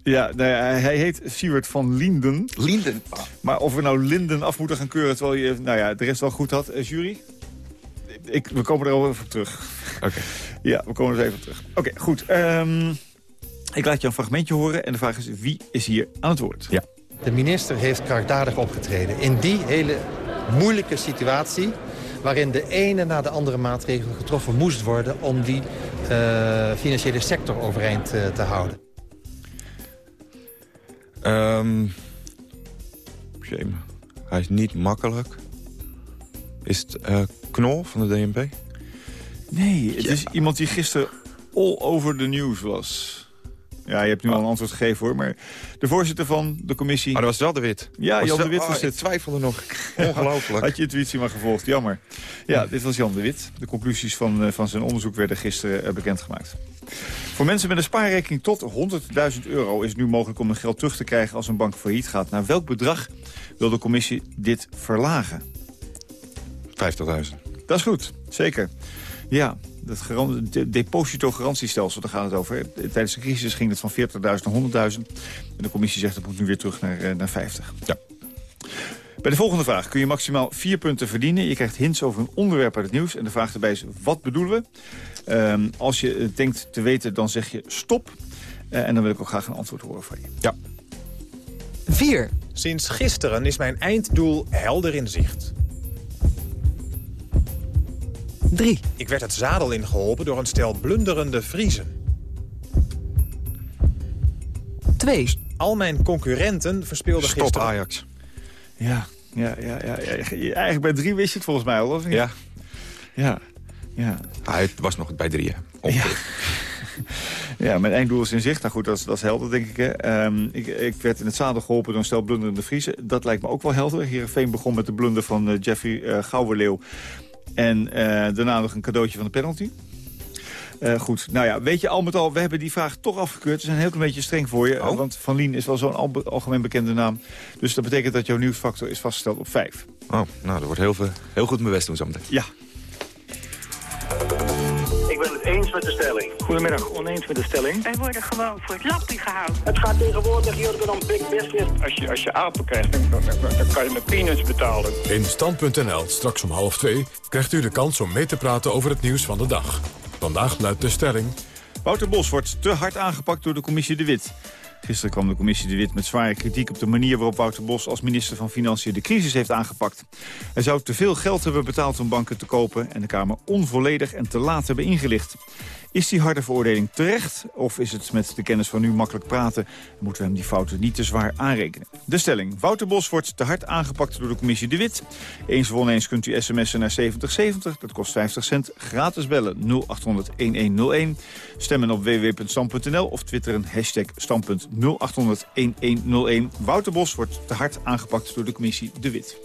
ja nou ja, hij heet Siewert van Linden. Linden? Maar of we nou Linden af moeten gaan keuren... terwijl je nou ja, de rest wel goed had, eh, jury? Ik, we komen er al even op terug. Oké. Ja, we komen er even terug. Oké, goed. Ehm, ik laat je een fragmentje horen en de vraag is wie is hier aan het woord? Ja. De minister heeft krachtdadig opgetreden in die hele moeilijke situatie... waarin de ene na de andere maatregel getroffen moest worden... om die eh, financiële sector overeind eh, te houden. Ehm shame. Hij is niet makkelijk. Is het eh, Knol van de DNP? Nee, het is iemand die gisteren all over the news was. Ja, je hebt nu al een antwoord gegeven hoor, maar de voorzitter van de commissie... Maar dat was wel de Wit. Ja, Was Jan de Wit oh, was dit. twijfelde nog. Ongelooflijk. Had je intuïtie maar gevolgd, jammer. Ja, dit was Jan de Wit. De conclusies van, eh, van zijn onderzoek werden gisteren eh, bekendgemaakt. Voor mensen met een spaarrekening tot 100.000 euro is het nu mogelijk om hun geld terug te krijgen als een bank failliet gaat. Naar welk bedrag wil de commissie dit verlagen? 50.000. Dat is goed, zeker. Ja, de- depositogarantiestelsel, daar gaat het over. Tijdens de crisis ging het van 40.000 naar 100.000. En de commissie zegt dat moet nu weer terug naar, eh, naar 50. Ja. Bij de volgende vraag kun je maximaal vier punten verdienen. Je krijgt hints over een onderwerp uit het nieuws. En de vraag erbij is, wat bedoelen we? Ehm, als je het denkt te weten, dan zeg je stop. Eh, en dan wil ik ook graag een antwoord horen van je. Ja. 4. Sinds gisteren is mijn einddoel helder in zicht. 3. Ik werd het zadel ingeholpen door een stel blunderende Friezen. 2. Al mijn concurrenten verspeelden Stop gisteren... Ajax. Ja, ja, ja, ja, ja. Eigenlijk bij drie wist je het volgens mij al, of niet? Ja. Ja, ja. Ah, het was nog bij drieën. Ja. ja, mijn einddoel is in zicht. Nou goed, dat is, dat is helder, denk ik. Hè. Ehm, ik. Ik werd in het zadel geholpen door een stel blunderende Friese. Dat lijkt me ook wel helder. Heerenveen begon met de blunder van eh, Jeffrey uh, Gouwerleeuw. En eh, daarna nog een cadeautje van de penalty. Eh, goed, nou ja, weet je al met al, we hebben die vraag toch afgekeurd. We zijn een heel klein beetje streng voor je, Oh. want Van Lien is wel zo'n al- algemeen bekende naam. Dus dat betekent dat jouw nieuwsfactor is vastgesteld op 5. Oh, nou, dat wordt heel, veel, heel goed mijn best doen zometeen. Ja. Ik ben het eens met de stelling. Goedemiddag, oneens met de stelling. Wij worden gewoon voor het lappie gehouden. Het gaat tegenwoordig hier om big business. Als je, als je apen krijgt, dan, dan, dan kan je met peanuts betalen. In Stand.nl, straks om half twee, krijgt u de kans om mee te praten over het nieuws van de dag. Vandaag luidt de stelling... Wouter Bos wordt te hard aangepakt door de commissie De Wit. Gisteren kwam de commissie De Wit met zware kritiek op de manier waarop Wouter Bos als minister van Financiën de crisis heeft aangepakt. Hij zou te veel geld hebben betaald om banken te kopen en de Kamer onvolledig en te laat hebben ingelicht. Is die harde veroordeling terecht of is het met de kennis van nu makkelijk praten? Moeten we hem die fouten niet te zwaar aanrekenen? De stelling, Wouter Bos wordt te hard aangepakt door de commissie De Wit. Eens of oneens kunt u sms'en naar 7070, dat kost 50 cent. Gratis bellen 0800-1101. Stemmen op www.stam.nl of twitteren hashtag standpunt 0800-1101. Wouter Bos wordt te hard aangepakt door de commissie De Wit.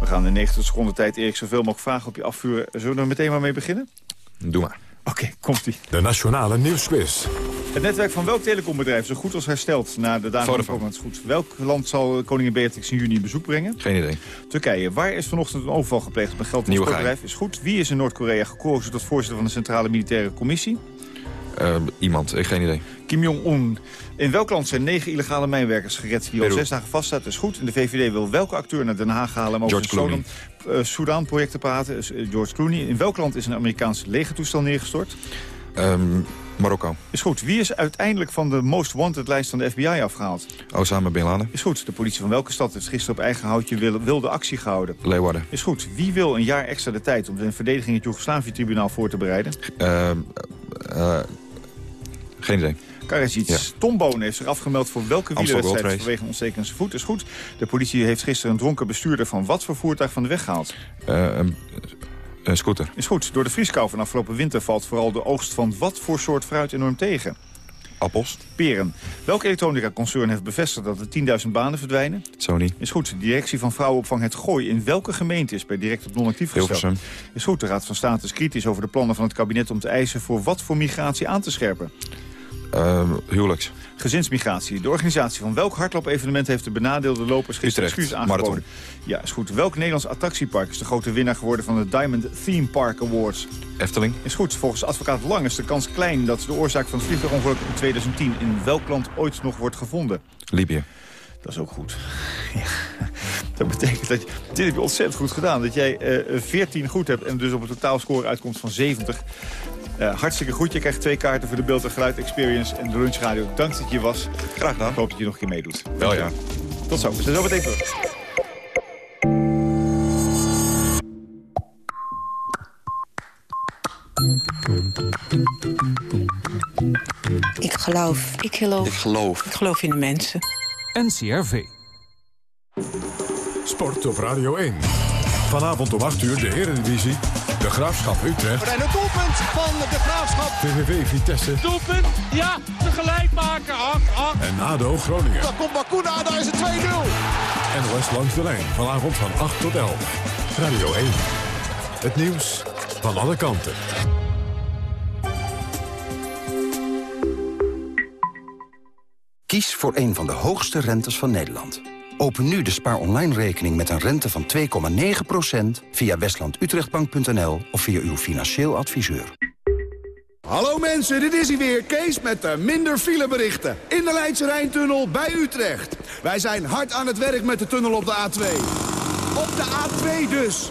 We gaan in 90 seconden tijd Erik zoveel mogelijk vragen op je afvuren. Zullen we er meteen maar mee beginnen? Doe maar. Oké, komt-ie. De Nationale Nieuwsquiz. Het netwerk van welk telecombedrijf zo goed als hersteld na de dagen van goed? Welk land zal koningin Beatrix in juni bezoek brengen? Geen idee. Turkije. Waar is vanochtend een overval gepleegd op een geldtransportbedrijf? Is goed. Wie is in Noord-Korea gekozen tot voorzitter van de Centrale Militaire Commissie? Eh, iemand, ik geen idee. Kim Jong-un. In welk land zijn negen illegale mijnwerkers gered die al zes dagen vastzaten? Is goed. En de VVD wil welke acteur naar Den Haag halen om over het Sodan- eh, Soedan-project te praten? Eh, George Clooney. In welk land is een Amerikaans legertoestel neergestort? Ehm, Marokko. Is goed. Wie is uiteindelijk van de Most Wanted lijst van de FBI afgehaald? Osama Bin Laden. Is goed. De politie van welke stad heeft gisteren op eigen houtje wil- wilde actie gehouden? Leeuwarden. Is goed. Wie wil een jaar extra de tijd om zijn verdediging in het Joegoslavië-tribunaal voor te bereiden? Ehm, eh, geen idee. Karadzic. Ja. Tom Bonen heeft zich afgemeld voor welke wielerwedstrijd vanwege ontsteking aan zijn voet. Is goed. De politie heeft gisteren een dronken bestuurder van wat voor voertuig van de weg gehaald? Eh, een, een scooter. Is goed. Door de vrieskou van afgelopen winter valt vooral de oogst van wat voor soort fruit enorm tegen? Appels. Peren. Welk elektronica-concern heeft bevestigd dat er 10.000 banen verdwijnen? Sony. Is goed. De directie van vrouwenopvang Het Gooi in welke gemeente is per direct op non-actief gesteld? Hilversum. Is goed. De Raad van State is kritisch over de plannen van het kabinet om te eisen voor wat voor migratie aan te scherpen? Eh, huwelijks. Gezinsmigratie. De organisatie van welk hardloopevenement heeft de benadeelde lopers gisteren excuus aangeboden? Ja, is goed. Welk Nederlands attractiepark is de grote winnaar geworden van de Diamond Theme Park Awards? Efteling. Is goed. Volgens advocaat Lang is de kans klein dat de oorzaak van het vliegtuigongeluk in 2010 in welk land ooit nog wordt gevonden. Libië. Dat is ook goed. Ja. Dat betekent dat je, dit heb je ontzettend goed gedaan. Dat jij eh 14 goed hebt en dus op een totaalscore uitkomt van 70. Eh, hartstikke goed. Je krijgt twee kaarten voor de beeld- en geluid experience en de lunchradio. Dank dat je hier was. Graag gedaan. Ik hoop dat je nog een keer meedoet. Wel ja. Tot zo. We zijn zo meteen terug. Ik geloof. Ik geloof. Ik geloof. Ik geloof in de mensen. NCRV. Sport op Radio 1. Vanavond om 8 uur de Eredivisie. De Graafschap Utrecht. En het doelpunt van de Graafschap. VVV Vitesse. Doelpunt, ja, tegelijk maken. Ach, ach. En ADO Groningen. Daar komt Bakuna, daar is het 2-0. NOS langs de lijn. Vanavond van 8 tot 11. Radio 1. Het nieuws van alle kanten. Kies voor een van de hoogste rentes van Nederland. Open nu de Spaar Online rekening met een rente van 2,9% via westlandutrechtbank.nl of via uw financieel adviseur. Hallo mensen, dit is hij weer, Kees met de minder fileberichten. In de Leidse Rijntunnel bij Utrecht. Wij zijn hard aan het werk met de tunnel op de A2. Op de A2 dus.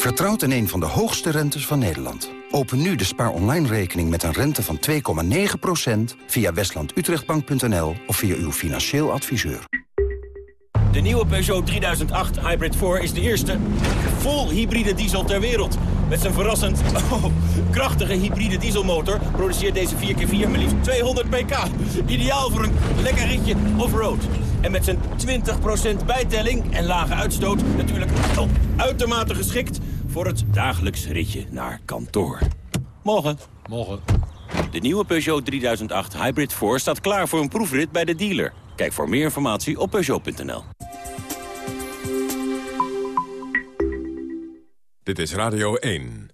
Vertrouwt in een van de hoogste rentes van Nederland. Open nu de spaar online rekening met een rente van 2,9% via westlandutrechtbank.nl of via uw financieel adviseur. De nieuwe Peugeot 3008 Hybrid 4 is de eerste vol hybride diesel ter wereld. Met zijn verrassend oh, krachtige hybride dieselmotor produceert deze 4x4 maar liefst 200 pk. Ideaal voor een lekker ritje off-road. En met zijn 20% bijtelling en lage uitstoot natuurlijk oh, uitermate geschikt voor het dagelijks ritje naar kantoor. Morgen. Morgen. De nieuwe Peugeot 3008 Hybrid 4 staat klaar voor een proefrit bij de dealer. Kijk voor meer informatie op Peugeot.nl. Dit is Radio 1.